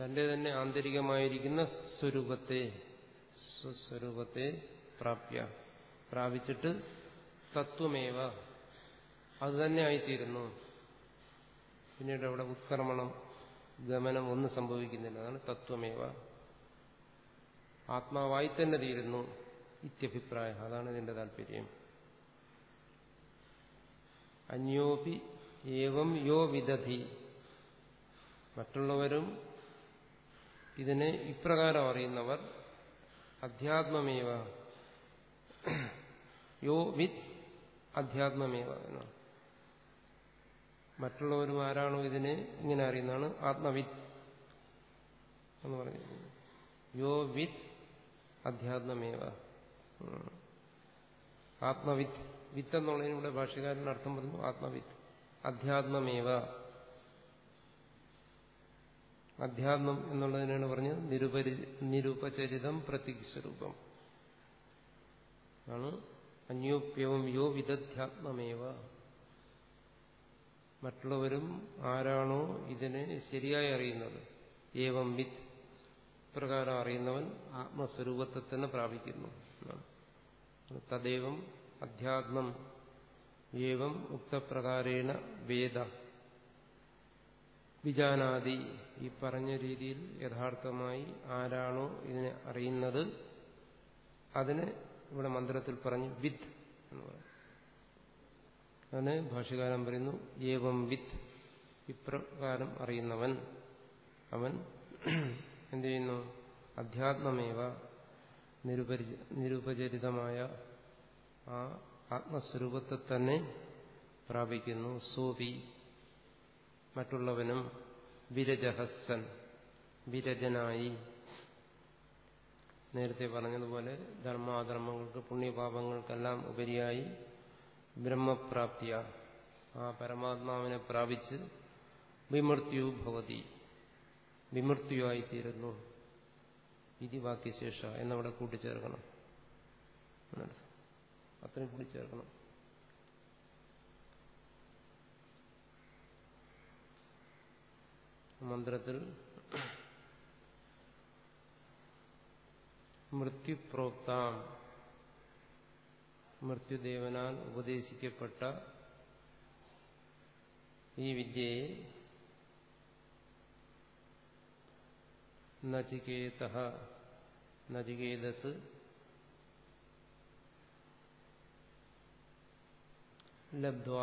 തന്റെ തന്നെ ആന്തരികമായിരിക്കുന്ന സ്വരൂപത്തെ സ്വസ്വരൂപത്തെ പ്രാപ്യ പ്രാപിച്ചിട്ട് തത്വമേവ അത് തന്നെ ആയിത്തീരുന്നു. പിന്നീട് അവിടെ ഉത്ക്രമണം ഗമനം ഒന്നും സംഭവിക്കുന്നില്ല. അതാണ് തത്വമേവ. ആത്മാവായി തന്നെ തീരുന്നു ഇത്യഭിപ്രായ. അതാണ് ഇതിന്റെ താല്പര്യം. അന്യോപി ഏവം യോ വിദധി. മറ്റുള്ളവരും ഇതിനെ ഇപ്രകാരം അറിയുന്നവർ അധ്യാത്മമേവ. യോ വിത്ത് അധ്യാത്മമേവ എന്നാണ്. മറ്റുള്ളവരും ആരാണോ ഇതിനെ ഇങ്ങനെ അറിയുന്നതാണ് ആത്മവിത്ത് എന്ന് പറഞ്ഞിരിക്കുന്നത്. യോ വിത്ത് അധ്യാത്മമേവ. ആത്മവിത്ത് വിത്ത് എന്നുള്ളതിനൂടെ ഭാഷകാരൻ അർത്ഥം പറഞ്ഞു ആത്മവിത്ത് അധ്യാത്മമേവ. അധ്യാത്മം എന്നുള്ളതിനാണ് പറഞ്ഞത് നിരുപരി നിരുപചരിതം പ്രതീകസ്വരൂപം ആണ് അന്യോപ്യവും യോ വിദധ്യാത്മമേവ. മറ്റുള്ളവരും ആരാണോ ഇതിനെ ശരിയായി അറിയുന്നത്? ഏവം വിത്ത് പ്രകാരം അറിയുന്നവൻ ആത്മസ്വരൂപത്തെ തന്നെ പ്രാപിക്കുന്നു. തദൈവം അധ്യാത്മം ഏവം ഉക്തപ്രകാരേണ വേദ. വിജാനാദി ഈ പറഞ്ഞ രീതിയിൽ യഥാർത്ഥമായി ആരാണോ ഇതിനെ അറിയുന്നത് അതിനെ ഇവിടെ മന്ത്രത്തിൽ പറഞ്ഞ് വിത്ത് എന്ന് പറയും. അതിന് ഭാഷകാരം പറയുന്നു ഏവം വിത്ത് ഇപ്രകാരം അറിയുന്നവൻ അവൻ എന്ത് ചെയ്യുന്നു അധ്യാത്മമേവ നിരുപരി നിരുപചരിതമായ ആ ആത്മസ്വരൂപത്തെ തന്നെ പ്രാപിക്കുന്നു. സോപി മറ്റുള്ളവനും വിരജഹസ്സൻ. വിരജനായി. നേരത്തെ പറഞ്ഞതുപോലെ ധർമാധർമ്മങ്ങൾക്ക് പുണ്യപാപങ്ങൾക്കെല്ലാം ഉപരിയായി ബ്രഹ്മപ്രാപ്തിയ. ആ പരമാത്മാവിനെ പ്രാപിച്ച് വിമൃത്യു ഭവതി വിമൃത്യുവായിത്തീരുന്നു ഇതി വാക്യശേഷ എന്നവിടെ കൂട്ടിച്ചേർക്കണം. അത്രയും കൂട്ടിച്ചേർക്കണം. മന്ത്രത്തിൽ മൃത്യുപ്രോക്താം മൃത്യുദേവനാൽ ഉപദേശിക്കപ്പെട്ട ഈ വിദ്യയെ നചികേത നചികേതസ്. ലബ്ധ്വ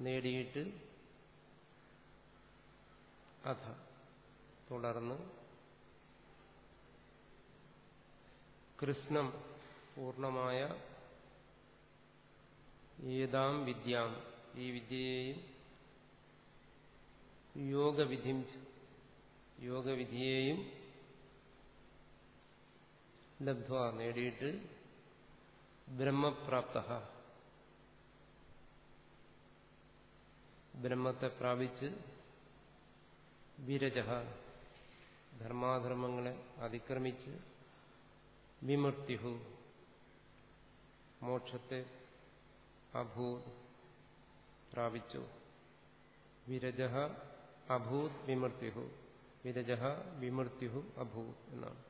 നേടിയിട്ട് അഥ തുടർന്ന് കൃഷ്ണം പൂർണമായ ഏതാം വിദ്യാം. ഈ വിദ്യയെയും യോഗവിധി യോഗവിധിയെയും ലബ്ധ്വ നേടിയിട്ട് ബ്രഹ്മപ്രാപ്ത ബ്രഹ്മത്തെ പ്രാപിച്ച് വിരജ ധർമാധർമ്മങ്ങളെ അതിക്രമിച്ച് വിമൃത്യുഹു മോക്ഷത്തെ അഭൂത് പ്രാപിച്ചു. വിരജ അഭൂത് വിമൃത്യുഹു വിരജ വിമൃത്യുഹു അഭൂ എന്നാണ്.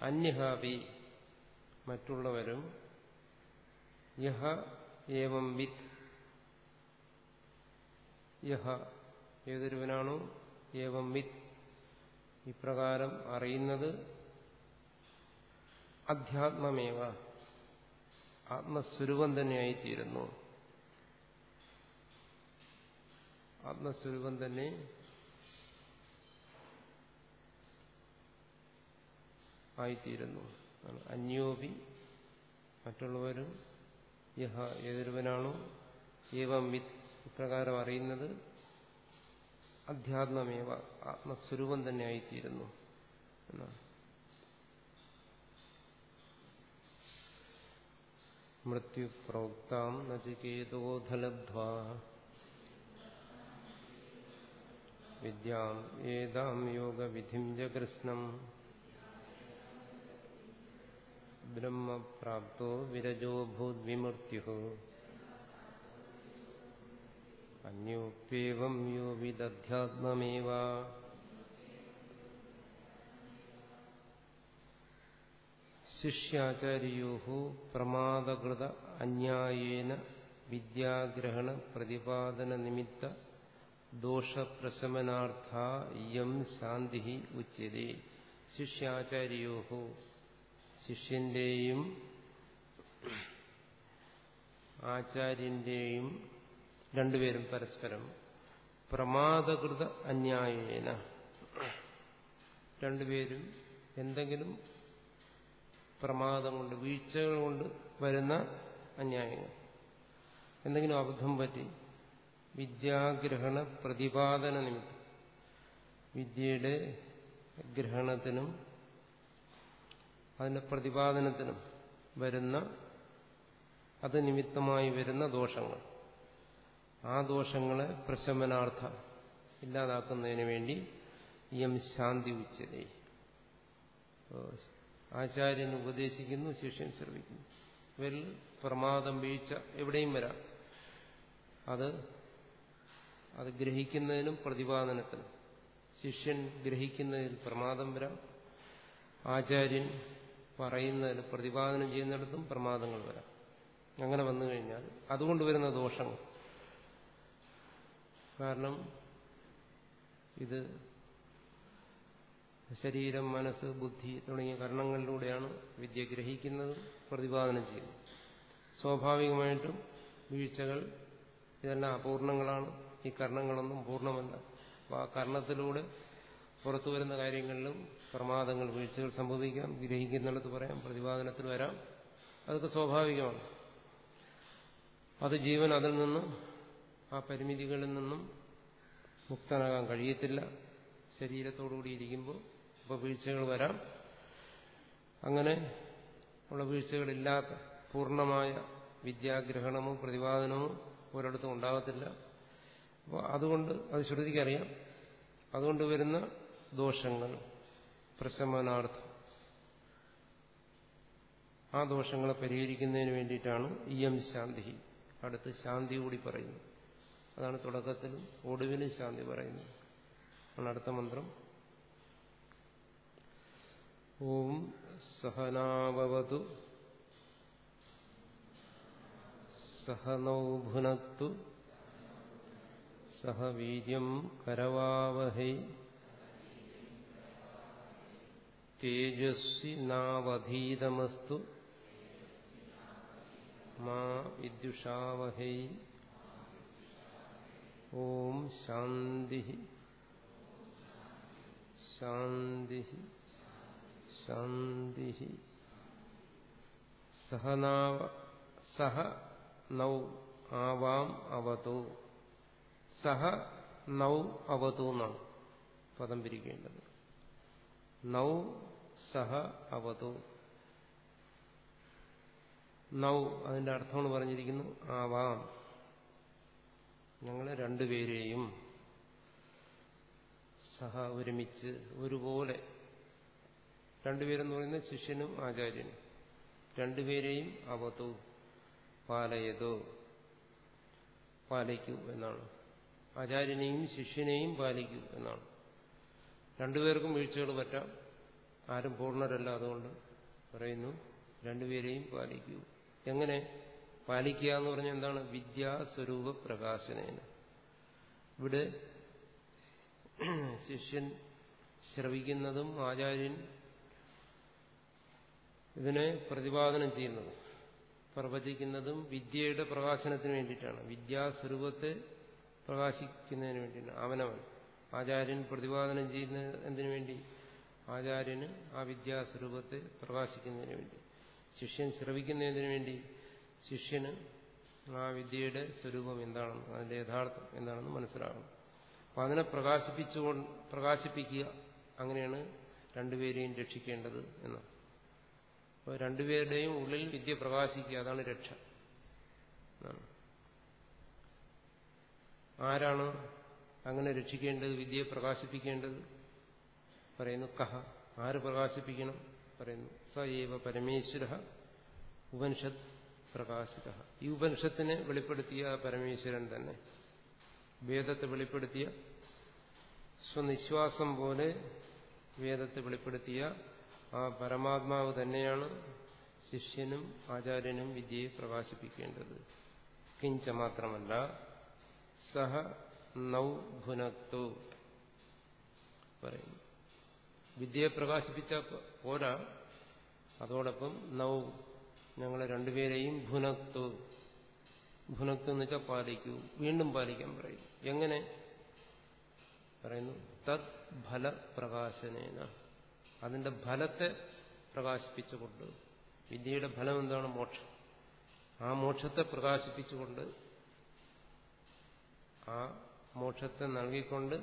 അന്യഹാപി മറ്റുള്ളവരും യഹ ഏവം വിത്ത് യഹ ഏതൊരുവനാണോ ഏവം വിത്ത് ഇപ്രകാരം അറിയുന്നത് അധ്യാത്മമേവ. ആത്മസ്വരൂപം തന്നെയായിത്തീരുന്നു. ആത്മസ്വരൂപം തന്നെ ആയിത്തീരുന്നു. അന്യോപി മറ്റുള്ളവരും യഹ ഏതൊരുവനാണോ ഏവം വിത്ത് ഇപ്രകാരം അറിയുന്നത് അധ്യാത്മമേവ ആത്മസ്വരൂപം തന്നെ ആയിത്തീരുന്നു. എന്നാണ് മൃത്യുപ്രോക്താം നചികേതോധലബ്ധ്വ വിദ്യാം ഏതാം യോഗവിധിം ജകൃഷ്ണം ബ്രഹ്മപ്രാപ്തോ വിരജോ ഭൂദ്വിമൃത്യു അന്യോപ്യേവം യോ വിദധ്യാത്മമേവ. ശിഷ്യാചാര്യോ പ്രമാദകൃത അന്യായേന വിദ്യാഗ്രഹണ പ്രതിപാദന നിമിത്ത ദോഷപ്രശമനാർത്ഥ യം ശാന്തി ഉച്യതേ ശിഷ്യാചാര്യോ ശിഷ്യന്റെയും ആചാര്യന്റെയും രണ്ടുപേരും പരസ്പരം പ്രമാദകൃത അന്യായേന. രണ്ടുപേരും എന്തെങ്കിലും പ്രമാദം കൊണ്ട് വീഴ്ചകൾ കൊണ്ട് വരുന്ന അന്യായങ്ങൾ. എന്തെങ്കിലും അബദ്ധം പറ്റി വിദ്യാഗ്രഹണ പ്രതിപാദന നിമിത്തം. വിദ്യയുടെ ഗ്രഹണത്തിനും അതിന്റെ പ്രതിപാദനത്തിനും വരുന്ന അത് നിമിത്തമായി വരുന്ന ദോഷങ്ങൾ. ആ ദോഷങ്ങളെ പ്രശമനാർത്ഥ ഇല്ലാതാക്കുന്നതിന് വേണ്ടി ഇയം ശാന്തി ഉച്ചതേ. ആചാര്യൻ ഉപദേശിക്കുന്നു ശിഷ്യൻ ശ്രമിക്കുന്നു ഇവരിൽ പ്രമാദം വീഴ്ച എവിടെയും വരാം. അത് അത് ഗ്രഹിക്കുന്നതിനും പ്രതിപാദനത്തിനും. ശിഷ്യൻ ഗ്രഹിക്കുന്നതിൽ പ്രമാദം വരാം. ആചാര്യൻ പറയുന്നതിന് പ്രതിപാദനം ചെയ്യുന്നിടത്തും പ്രമാദങ്ങൾ വരാം. അങ്ങനെ വന്നു കഴിഞ്ഞാൽ അതുകൊണ്ട് വരുന്ന ദോഷങ്ങൾ. കാരണം ഇത് ശരീരം മനസ്സ് ബുദ്ധി തുടങ്ങിയ കർണങ്ങളിലൂടെയാണ് വിദ്യ ഗ്രഹിക്കുന്നത് പ്രതിപാദനം ചെയ്യുന്നത്. സ്വാഭാവികമായിട്ടും വീഴ്ചകൾ ഇതെല്ലാം അപൂർണങ്ങളാണ്. ഈ കർണങ്ങളൊന്നും പൂർണമല്ല. അപ്പോൾ ആ കർണത്തിലൂടെ പുറത്തു വരുന്ന കാര്യങ്ങളിലും പ്രമാദങ്ങൾ വീഴ്ചകൾ സംഭവിക്കാം ഗ്രഹിക്കുന്നിടത്ത് പറയാം പ്രതിപാദനത്തിൽ വരാം. അതൊക്കെ സ്വാഭാവികമാണ്. അത് ജീവൻ അതിൽ നിന്ന് ആ പരിമിതികളിൽ നിന്നും മുക്തനാകാൻ കഴിയത്തില്ല. ശരീരത്തോടുകൂടി ഇരിക്കുമ്പോൾ ഇപ്പോൾ വീഴ്ചകൾ വരാം. അങ്ങനെ ഉള്ള വീഴ്ചകളില്ലാത്ത പൂർണമായ വിദ്യാഗ്രഹണമോ പ്രതിപാദനമോ ഒരിടത്തും ഉണ്ടാകത്തില്ല. അപ്പോൾ അതുകൊണ്ട് അത് ശ്രുതിക്കറിയാം അതുകൊണ്ട് വരുന്ന ദോഷങ്ങൾ പ്രശമനാർത്ഥം. ആ ദോഷങ്ങളെ പരിഹരിക്കുന്നതിന് വേണ്ടിയിട്ടാണ് ഇയം ശാന്തി. അടുത്ത് ശാന്തി കൂടി പറയുന്നു. അതാണ് തുടക്കത്തിലും ഒടുവിലും ശാന്തി പറയുന്നത്. ആണ് അടുത്ത മന്ത്രം. ഓം സഹനാവതു സഹനൗ ഭുനക്തു സഹ വീര്യം കരവാവഹൈ തേജസ്വിനാവധീതമസ്തു മാ വിദ്യുഷാവഹൈ ഓം ശാന്തി ശാന്തി ശാന്തി സഹനാവ സഹ നൗ ആവാം അവതോ സഹ നൗ അവതു എന്നാണ് പദം പിരിക്കേണ്ടത്. നൗ സഹ അവതു. നൗ അതിന്റെ അർത്ഥമാണ് പറഞ്ഞിരിക്കുന്നു ആവാം. ഞങ്ങളെ രണ്ടുപേരെയും സഹ ഒരുമിച്ച് ഒരുപോലെ രണ്ടുപേരെന്ന് പറയുന്നത് ശിഷ്യനും ആചാര്യനും. രണ്ടുപേരെയും അവതു പാലയതോ പാലിക്കൂ എന്നാണ്. ആചാര്യനെയും ശിഷ്യനെയും പാലിക്കൂ എന്നാണ്. രണ്ടുപേർക്കും വീഴ്ചകൾ പറ്റാം. ആരും പൂർണരല്ല അതുകൊണ്ട് പറയുന്നു രണ്ടുപേരെയും പാലിക്കൂ. എങ്ങനെ? പാലിക്കുക എന്ന് പറഞ്ഞാൽ എന്താണ്? വിദ്യാസ്വരൂപ പ്രകാശനേന. ഇവിടെ ശിഷ്യൻ ശ്രവിക്കുന്നതും ആചാര്യൻ ഇതിനെ പ്രതിപാദനം ചെയ്യുന്നതും പ്രവചിക്കുന്നതും വിദ്യയുടെ പ്രകാശനത്തിന് വേണ്ടിയിട്ടാണ്. വിദ്യാസ്വരൂപത്തെ പ്രകാശിക്കുന്നതിന് വേണ്ടി അവനവൻ. ആചാര്യൻ പ്രതിപാദനം ചെയ്യുന്ന എന്തിനു വേണ്ടി? ആചാര്യന് ആ വിദ്യാസ്വരൂപത്തെ പ്രകാശിക്കുന്നതിന് വേണ്ടി. ശിഷ്യൻ ശ്രവിക്കുന്നതിന് വേണ്ടി ശിഷ്യന് ആ വിദ്യയുടെ സ്വരൂപം എന്താണെന്ന് അതിന്റെ യഥാർത്ഥം എന്താണെന്ന് മനസ്സിലാകണം. അപ്പം അതിനെ പ്രകാശിപ്പിച്ചുകൊണ്ട് പ്രകാശിപ്പിക്കുക അങ്ങനെയാണ് രണ്ടുപേരെയും രക്ഷിക്കേണ്ടത് എന്ന് അപ്പോൾ രണ്ടുപേരുടെയും ഉള്ളിൽ വിദ്യ പ്രകാശിക്കുക അതാണ് രക്ഷ ആരാണ് അങ്ങനെ രക്ഷിക്കേണ്ടത് വിദ്യയെ പ്രകാശിപ്പിക്കേണ്ടത്? പറയുന്നു കഹ. ആര് പ്രകാശിപ്പിക്കണം? പറയുന്നു സ ഏവ പരമേശ്വര. ഉപനിഷത്ത് പ്രകാശിത. ഈ ഉപനിഷത്തിനെ വെളിപ്പെടുത്തിയ പരമേശ്വരൻ തന്നെ. വേദത്തെ വെളിപ്പെടുത്തിയ സ്വനിശ്വാസം പോലെ വേദത്തെ വെളിപ്പെടുത്തിയ ആ പരമാത്മാവ് തന്നെയാണ് ശിഷ്യനും ആചാര്യനും വിദ്യയെ പ്രകാശിപ്പിക്കേണ്ടത്. കിഞ്ച മാത്രമല്ല സഹ നൗ ഭുനക്തു പറയുന്നു വിദ്യയെ പ്രകാശിപ്പിച്ച പോരാ. അതോടൊപ്പം നൗ ഞങ്ങളെ രണ്ടുപേരെയും ഭുനക്തു. ഭുനക്തു എന്ന് വെച്ചാൽ പാലിക്കൂ. വീണ്ടും പാലിക്കാൻ പറയും. എങ്ങനെ? പറയുന്നു തത് ഫലപ്രകാശനേന. അതിന്റെ ഫലത്തെ പ്രകാശിപ്പിച്ചുകൊണ്ട്. വിദ്യയുടെ ഫലം എന്താണ്? മോക്ഷം. ആ മോക്ഷത്തെ പ്രകാശിപ്പിച്ചുകൊണ്ട് ആ മോക്ഷത്തെ നൽകിക്കൊണ്ട്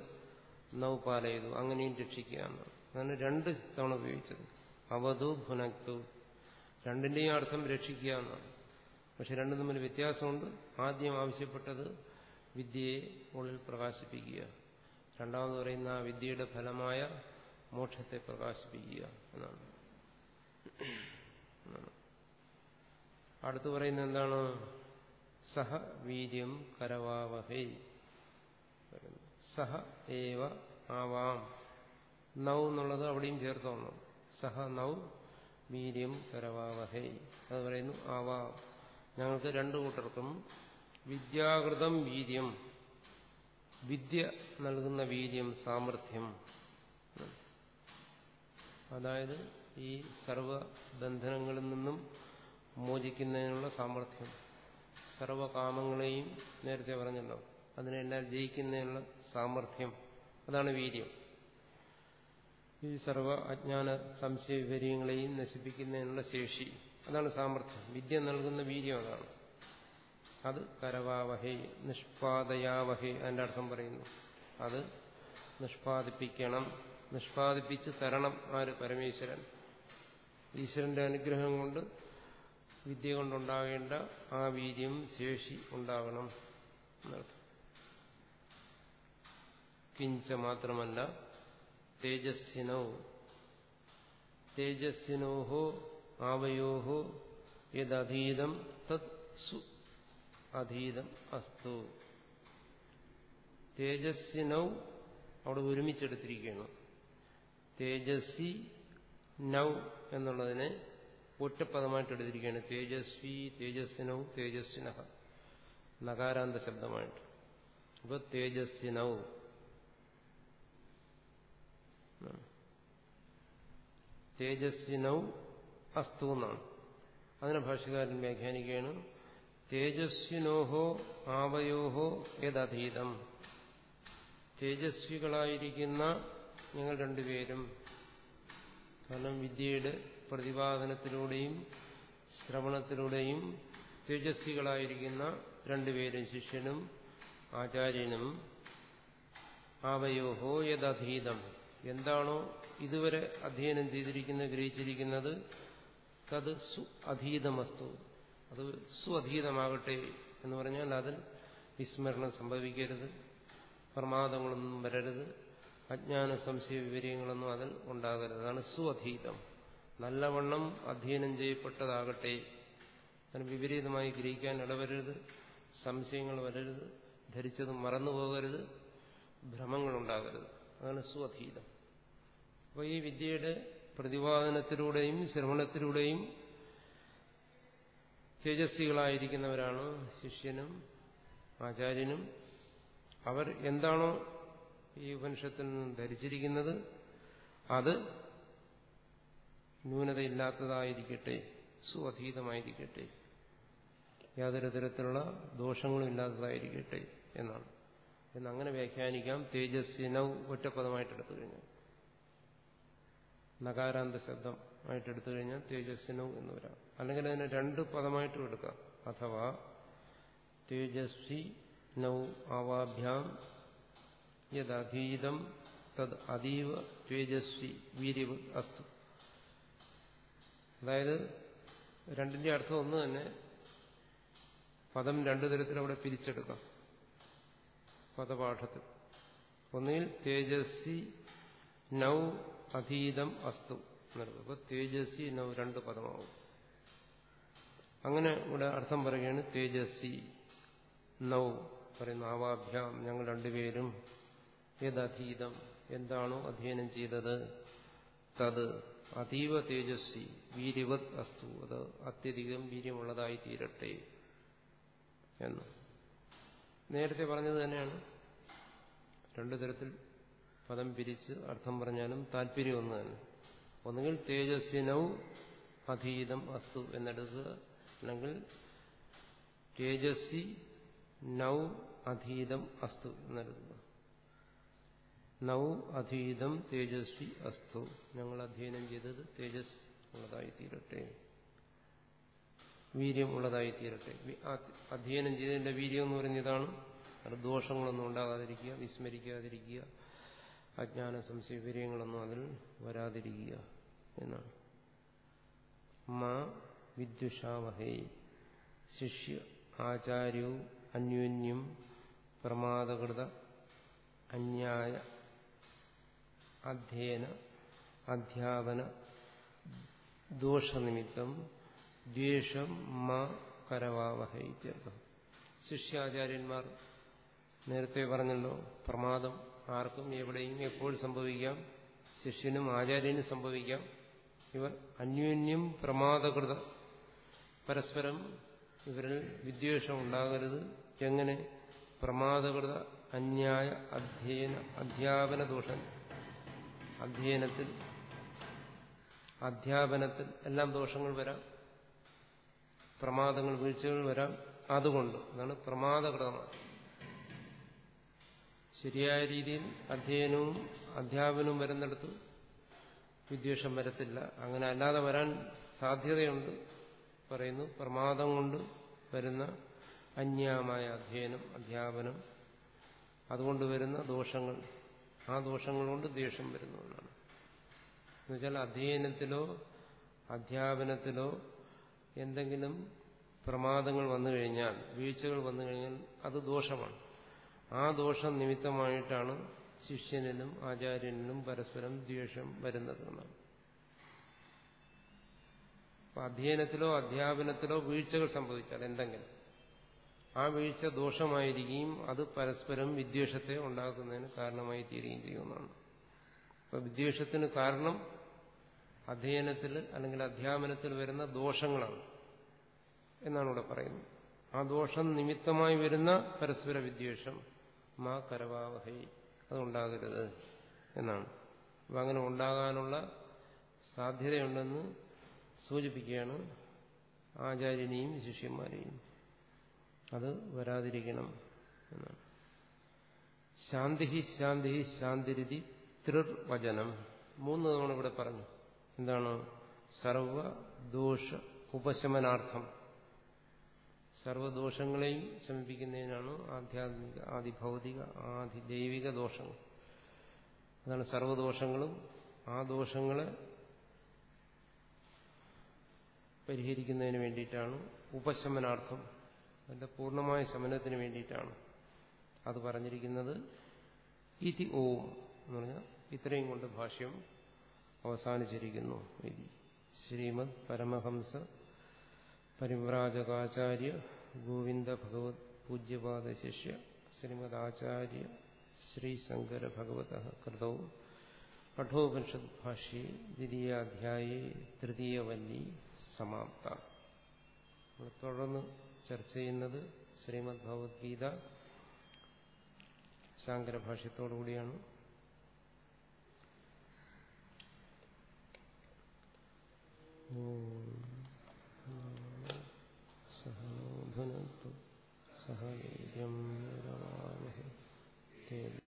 നൗപാല ചെയ്തു അങ്ങനെയും രക്ഷിക്കുക എന്നാണ് രണ്ട് തവണ ഉപയോഗിച്ചത്. അവധു ഭുനക്തു. രണ്ടിന്റെയും അർത്ഥം രക്ഷിക്കുക എന്നാണ് പക്ഷെ രണ്ടും തമ്മിൽ വ്യത്യാസമുണ്ട്. ആദ്യം ആവശ്യപ്പെട്ടത് വിദ്യയെ ഉള്ളിൽ പ്രകാശിപ്പിക്കുക. രണ്ടാമത് പറയുന്ന ആ വിദ്യയുടെ ഫലമായ മോക്ഷത്തെ പ്രകാശിപ്പിക്കുക എന്നാണ്. അടുത്ത് പറയുന്ന എന്താണ്? സഹ വീര്യം കരവാവഹൈ. സഹ ഏവ ആവാം. നൗ എന്നുള്ളത് അവിടെയും ചേർത്ത് വന്നു സഹ നൗ വീര്യം കരവാവഹേ. അത് പറയുന്നു ആവാം. ഞങ്ങൾക്ക് രണ്ടു കൂട്ടർക്കും വിദ്യാകൃതം വീര്യം. വിദ്യ നൽകുന്ന വീര്യം സാമർഥ്യം. അതായത് ഈ സർവബന്ധനങ്ങളിൽ നിന്നും മോചിക്കുന്നതിനുള്ള സാമർഥ്യം. സർവകാമങ്ങളെയും നേരത്തെ പറഞ്ഞല്ലോ. അതിനെല്ലാം ജയിക്കുന്നതിനുള്ള സാമർഥ്യം. അതാണ് വീര്യം. ഈ സർവ അജ്ഞാന സംശയ വിവര്യങ്ങളെയും നശിപ്പിക്കുന്നതിനുള്ള ശേഷി. അതാണ് സാമർഥ്യം. വിദ്യ നൽകുന്ന വീര്യം അതാണ്. അത് കരവാവഹേ നിഷ്പാദയാവഹേ അതിന്റെ അർത്ഥം പറയുന്നു. അത് നിഷ്പാദിപ്പിക്കണം. നിഷ്പാദിപ്പിച്ച് തരണം ആര്? പരമേശ്വരൻ. ഈശ്വരന്റെ അനുഗ്രഹം കൊണ്ട് വിദ്യ കൊണ്ടുണ്ടാകേണ്ട ആ വീര്യം ശേഷി ഉണ്ടാകണം എന്നർത്ഥം. കിഞ്ച മാത്രമല്ല തേജസ്വിനോ തേജസ്വിനോഹോ ആവയോഹോ യഥീതം തത് സു അധീതം അസ്തു. തേജസ്സിനൗ അവിടെ ഒരുമിച്ചെടുത്തിരിക്കുകയാണ്. തേജസ്വി നൗ എന്നുള്ളതിനെ ഒറ്റപ്പദമായിട്ട് എടുത്തിരിക്കുകയാണ് തേജസ്വി തേജസ്സിനൗ തേജസ്വിനഹ നകാരാന്ത ശബ്ദമായിട്ട്. അപ്പൊ തേജസ്വിനൗ തേജസ്വിനൗ അസ്തു എന്നാണ്. അതിനെ ഭാഷകാരൻ വ്യാഖ്യാനിക്കുകയാണ് തേജസ്വിനോഹോ ആവയോഹോ യഥീതം തേജസ്വികളായിരിക്കുന്ന ഞങ്ങൾ രണ്ടുപേരും കാരണം വിദ്യയുടെ പ്രതിപാദനത്തിലൂടെയും ശ്രവണത്തിലൂടെയും തേജസ്വികളായിരിക്കുന്ന രണ്ടുപേരും ശിഷ്യനും ആചാര്യനും ആവയോഹോ യഥീതം എന്താണോ ഇതുവരെ അധ്യയനം ചെയ്തിരിക്കുന്നത് ഗ്രഹിച്ചിരിക്കുന്നത് തത് സു അധീതമസ്തു അത് സ്വധീതമാകട്ടെ എന്ന് പറഞ്ഞാൽ അതിൽ വിസ്മരണം സംഭവിക്കരുത് പ്രമാദങ്ങളൊന്നും വരരുത് അജ്ഞാന സംശയ വിവരങ്ങളൊന്നും അതിൽ ഉണ്ടാകരുത്. അതാണ് സ്വധീതം നല്ലവണ്ണം അധ്യയനം ചെയ്യപ്പെട്ടതാകട്ടെ. അതിന് വിപരീതമായി ഗ്രഹിക്കാൻ ഇടവരരുത് സംശയങ്ങൾ വരരുത് ധരിച്ചത് മറന്നുപോകരുത് ഭ്രമങ്ങളുണ്ടാകരുത് അതാണ് സ്വധീതം അപ്പോൾ ഈ വിദ്യയുടെ പ്രതിപാദനത്തിലൂടെയും ശ്രവണത്തിലൂടെയും തേജസ്വികളായിരിക്കുന്നവരാണ് ശിഷ്യനും ആചാര്യനും. അവർ എന്താണോ ഈ ഉപനിഷത്തിൽ നിന്ന് ധരിച്ചിരിക്കുന്നത് അത് ന്യൂനതയില്ലാത്തതായിരിക്കട്ടെ സുഅധീതമായിരിക്കട്ടെ യാതൊരു തരത്തിലുള്ള ദോഷങ്ങളും ഇല്ലാത്തതായിരിക്കട്ടെ എന്നാണ്. എന്നങ്ങനെ വ്യാഖ്യാനിക്കാം. തേജസ്വിനൗ ഒറ്റപ്പദമായിട്ട് എടുത്തു കഴിഞ്ഞാൽ നകാരാന്ത ശബ്ദം ആയിട്ട് എടുത്തു കഴിഞ്ഞാൽ തേജസ്വിനോ എന്ന് വരാം. അല്ലെങ്കിൽ അതിനെ രണ്ട് പദമായിട്ടും എടുക്കാം. അഥവാ തേജസ്വി നൗ ആവാഭ്യാം യദീതം തത് അതീവ തേജസ്വി വീര്യവ് അസ്തു. അതായത് രണ്ടിന്റെ അർത്ഥം ഒന്ന് തന്നെ പദം രണ്ടു തരത്തിൽ അവിടെ പിരിച്ചെടുക്കാം. പദപാഠത്തിൽ. ഒന്നിൽ തേജസ്വി നൗ അധീതം അസ്തു അപ്പൊ തേജസ്വി നൗ രണ്ട് പദമാവും. അങ്ങനെ ഇവിടെ അർത്ഥം പറയുകയാണ് തേജസ്വി നൗ പറയുന്ന ആവാഭ്യാം. ഞങ്ങൾ രണ്ടുപേരും ഏതധീതം എന്താണോ അധ്യയനം ചെയ്തത്? തത് അതീവ തേജസ്വി വീര്യവത് അസ്തു. അത് അത്യധികം വീര്യമുള്ളതായി തീരട്ടെ എന്ന്. നേരത്തെ പറഞ്ഞത് തന്നെയാണ്. രണ്ടു തരത്തിൽ പദം പിരിച്ച് അർത്ഥം പറഞ്ഞാലും താല്പര്യം ഒന്ന് തന്നെ ഒന്നുകിൽ തേജസ്വിനൗ അധീതം അസ്തു എന്നെടുക്കുക അല്ലെങ്കിൽ തേജസ്വി നൗ അധീതം അസ്തു എന്നെടുക്കുക നൗ അധീതം തേജസ്വി അസ്തു ഞങ്ങൾ അധ്യയനം ചെയ്തത് തേജസ് ഉള്ളതായി തീരട്ടെ വീര്യം ഉള്ളതായി തീരട്ടെ അധ്യയനം ചെയ്തതിന്റെ വീര്യം എന്ന് പറയുന്ന ഇതാണ് ദോഷങ്ങളൊന്നും ഉണ്ടാകാതിരിക്കുക വിസ്മരിക്കാതിരിക്കുക. അജ്ഞാന സംശയവര്യങ്ങളൊന്നും അതിൽ വരാതിരിക്കുക എന്നാണ്. മാ വിദ്യുഷാവഹേ ശിഷ്യ ആചാര്യവും അന്യോന്യം പ്രമാദകൃത അന്യായ അധ്യയന അധ്യാപന ദോഷനിമിത്തം ദ്വേഷം മാ കരവാവഹൈ ചേർക്കാം ശിഷ്യാചാര്യന്മാർ നേരത്തെ പറഞ്ഞല്ലോ പ്രമാദം ആർക്കും എവിടെയും എപ്പോൾ സംഭവിക്കാം? ശിഷ്യനും ആചാര്യനും സംഭവിക്കാം. ഇവർ അന്യോന്യം പ്രമാദകൃത. പരസ്പരം ഇവരിൽ വിദ്വേഷം ഉണ്ടാകരുത്. എങ്ങനെ? പ്രമാദകൃത അന്യായ അധ്യയന അധ്യാപന ദോഷം അധ്യയനത്തിൽ അധ്യാപനത്തിൽ എല്ലാം ദോഷങ്ങൾ വരാം. പ്രമാദങ്ങൾ വീഴ്ചകൾ വരാം. അതുകൊണ്ട് അതാണ് പ്രമാദകൃതമാണ്. ശരിയായ രീതിയിൽ അധ്യയനവും അധ്യാപനവും വരുന്നിടത്ത് വിദ്വേഷം വരത്തില്ല. അങ്ങനെ അല്ലാതെ വരാൻ സാധ്യതയുണ്ട് പറയുന്നു. പ്രമാദം കൊണ്ട് വരുന്ന അന്യമായ അധ്യയനം അധ്യാപനം അതുകൊണ്ട് വരുന്ന ദോഷങ്ങൾ ആ ദോഷങ്ങൾ കൊണ്ട് ദേഷ്യം വരുന്നതാണ് എന്നുവെച്ചാൽ അധ്യയനത്തിലോ അധ്യാപനത്തിലോ എന്തെങ്കിലും പ്രമാദങ്ങൾ വന്നു കഴിഞ്ഞാൽ വീഴ്ചകൾ വന്നു കഴിഞ്ഞാൽ അത് ദോഷമാണ്. ആ ദോഷം നിമിത്തമായിട്ടാണ് ശിഷ്യനിലും ആചാര്യനിലും പരസ്പരം ദ്വേഷം വരുന്നത് അധ്യയനത്തിലോ അധ്യാപനത്തിലോ വീഴ്ചകൾ സംഭവിച്ചാൽ എന്തെങ്കിലും ആ വീഴ്ച ദോഷമായിരിക്കുകയും അത് പരസ്പരം വിദ്വേഷത്തെ ഉണ്ടാക്കുന്നതിന് കാരണമായി തീരുകയും ചെയ്യുന്നതാണ്. അപ്പൊ വിദ്വേഷത്തിന് കാരണം അധ്യയനത്തിൽ അല്ലെങ്കിൽ അധ്യാപനത്തിൽ വരുന്ന ദോഷങ്ങളാണ് എന്നാണ് ഇവിടെ പറയുന്നത്. ആ ദോഷം നിമിത്തമായി വരുന്ന പരസ്പര വിദ്വേഷം മാ കരവാവഹൈ അതുണ്ടാകരുത് എന്നാണ്. അപ്പം അങ്ങനെ ഉണ്ടാകാനുള്ള സാധ്യതയുണ്ടെന്ന് സൂചിപ്പിക്കുകയാണ് ആചാര്യനെയും ശിഷ്യന്മാരെയും. അത് വരാതിരിക്കണം എന്നാണ്. ശാന്തി ശാന്തി ശാന്തിരിതി ത്രിർവചനം മൂന്ന് തവണ ഇവിടെ പറഞ്ഞു. എന്താണ്? സർവദോഷ ഉപശമനാർത്ഥം. സർവദോഷങ്ങളെയും ശമിപ്പിക്കുന്നതിനാണ് ആധ്യാത്മിക ആദിഭൗതിക ആദി ദൈവിക ദോഷങ്ങൾ. അതാണ് സർവദോഷങ്ങളും ആ ദോഷങ്ങളെ പരിഹരിക്കുന്നതിന് വേണ്ടിയിട്ടാണ് ഉപശമനാർത്ഥം അതിന്റെ പൂർണമായ ശമനത്തിന് വേണ്ടിയിട്ടാണ് അത് പറഞ്ഞിരിക്കുന്നത്. ഇതി ഓം എന്ന് പറഞ്ഞാൽ ഇത്രയും കൊണ്ട് ഭാഷ്യം അവസാനിച്ചിരിക്കുന്നു. ശ്രീമദ് പരമഹംസ പരിവ്രാജകാചാര്യ ഗോവിന്ദ ഭഗവത് പൂജ്യപാദ ശിഷ്യ ശ്രീമദ് ആചാര്യ ശ്രീശങ്കര ഭഗവത കൃതൗ. കഠോപനിഷത് ഭാഷ്യെ തൃതീയ വല്ലി സമാപ്ത. തുടർന്ന് ചർച്ച ചെയ്യുന്നത് ശ്രീമദ് ഭഗവത്ഗീത ശങ്കര ഭാഷ്യത്തോടുകൂടിയാണ് ഓ भुनन्तु सह वीर्यं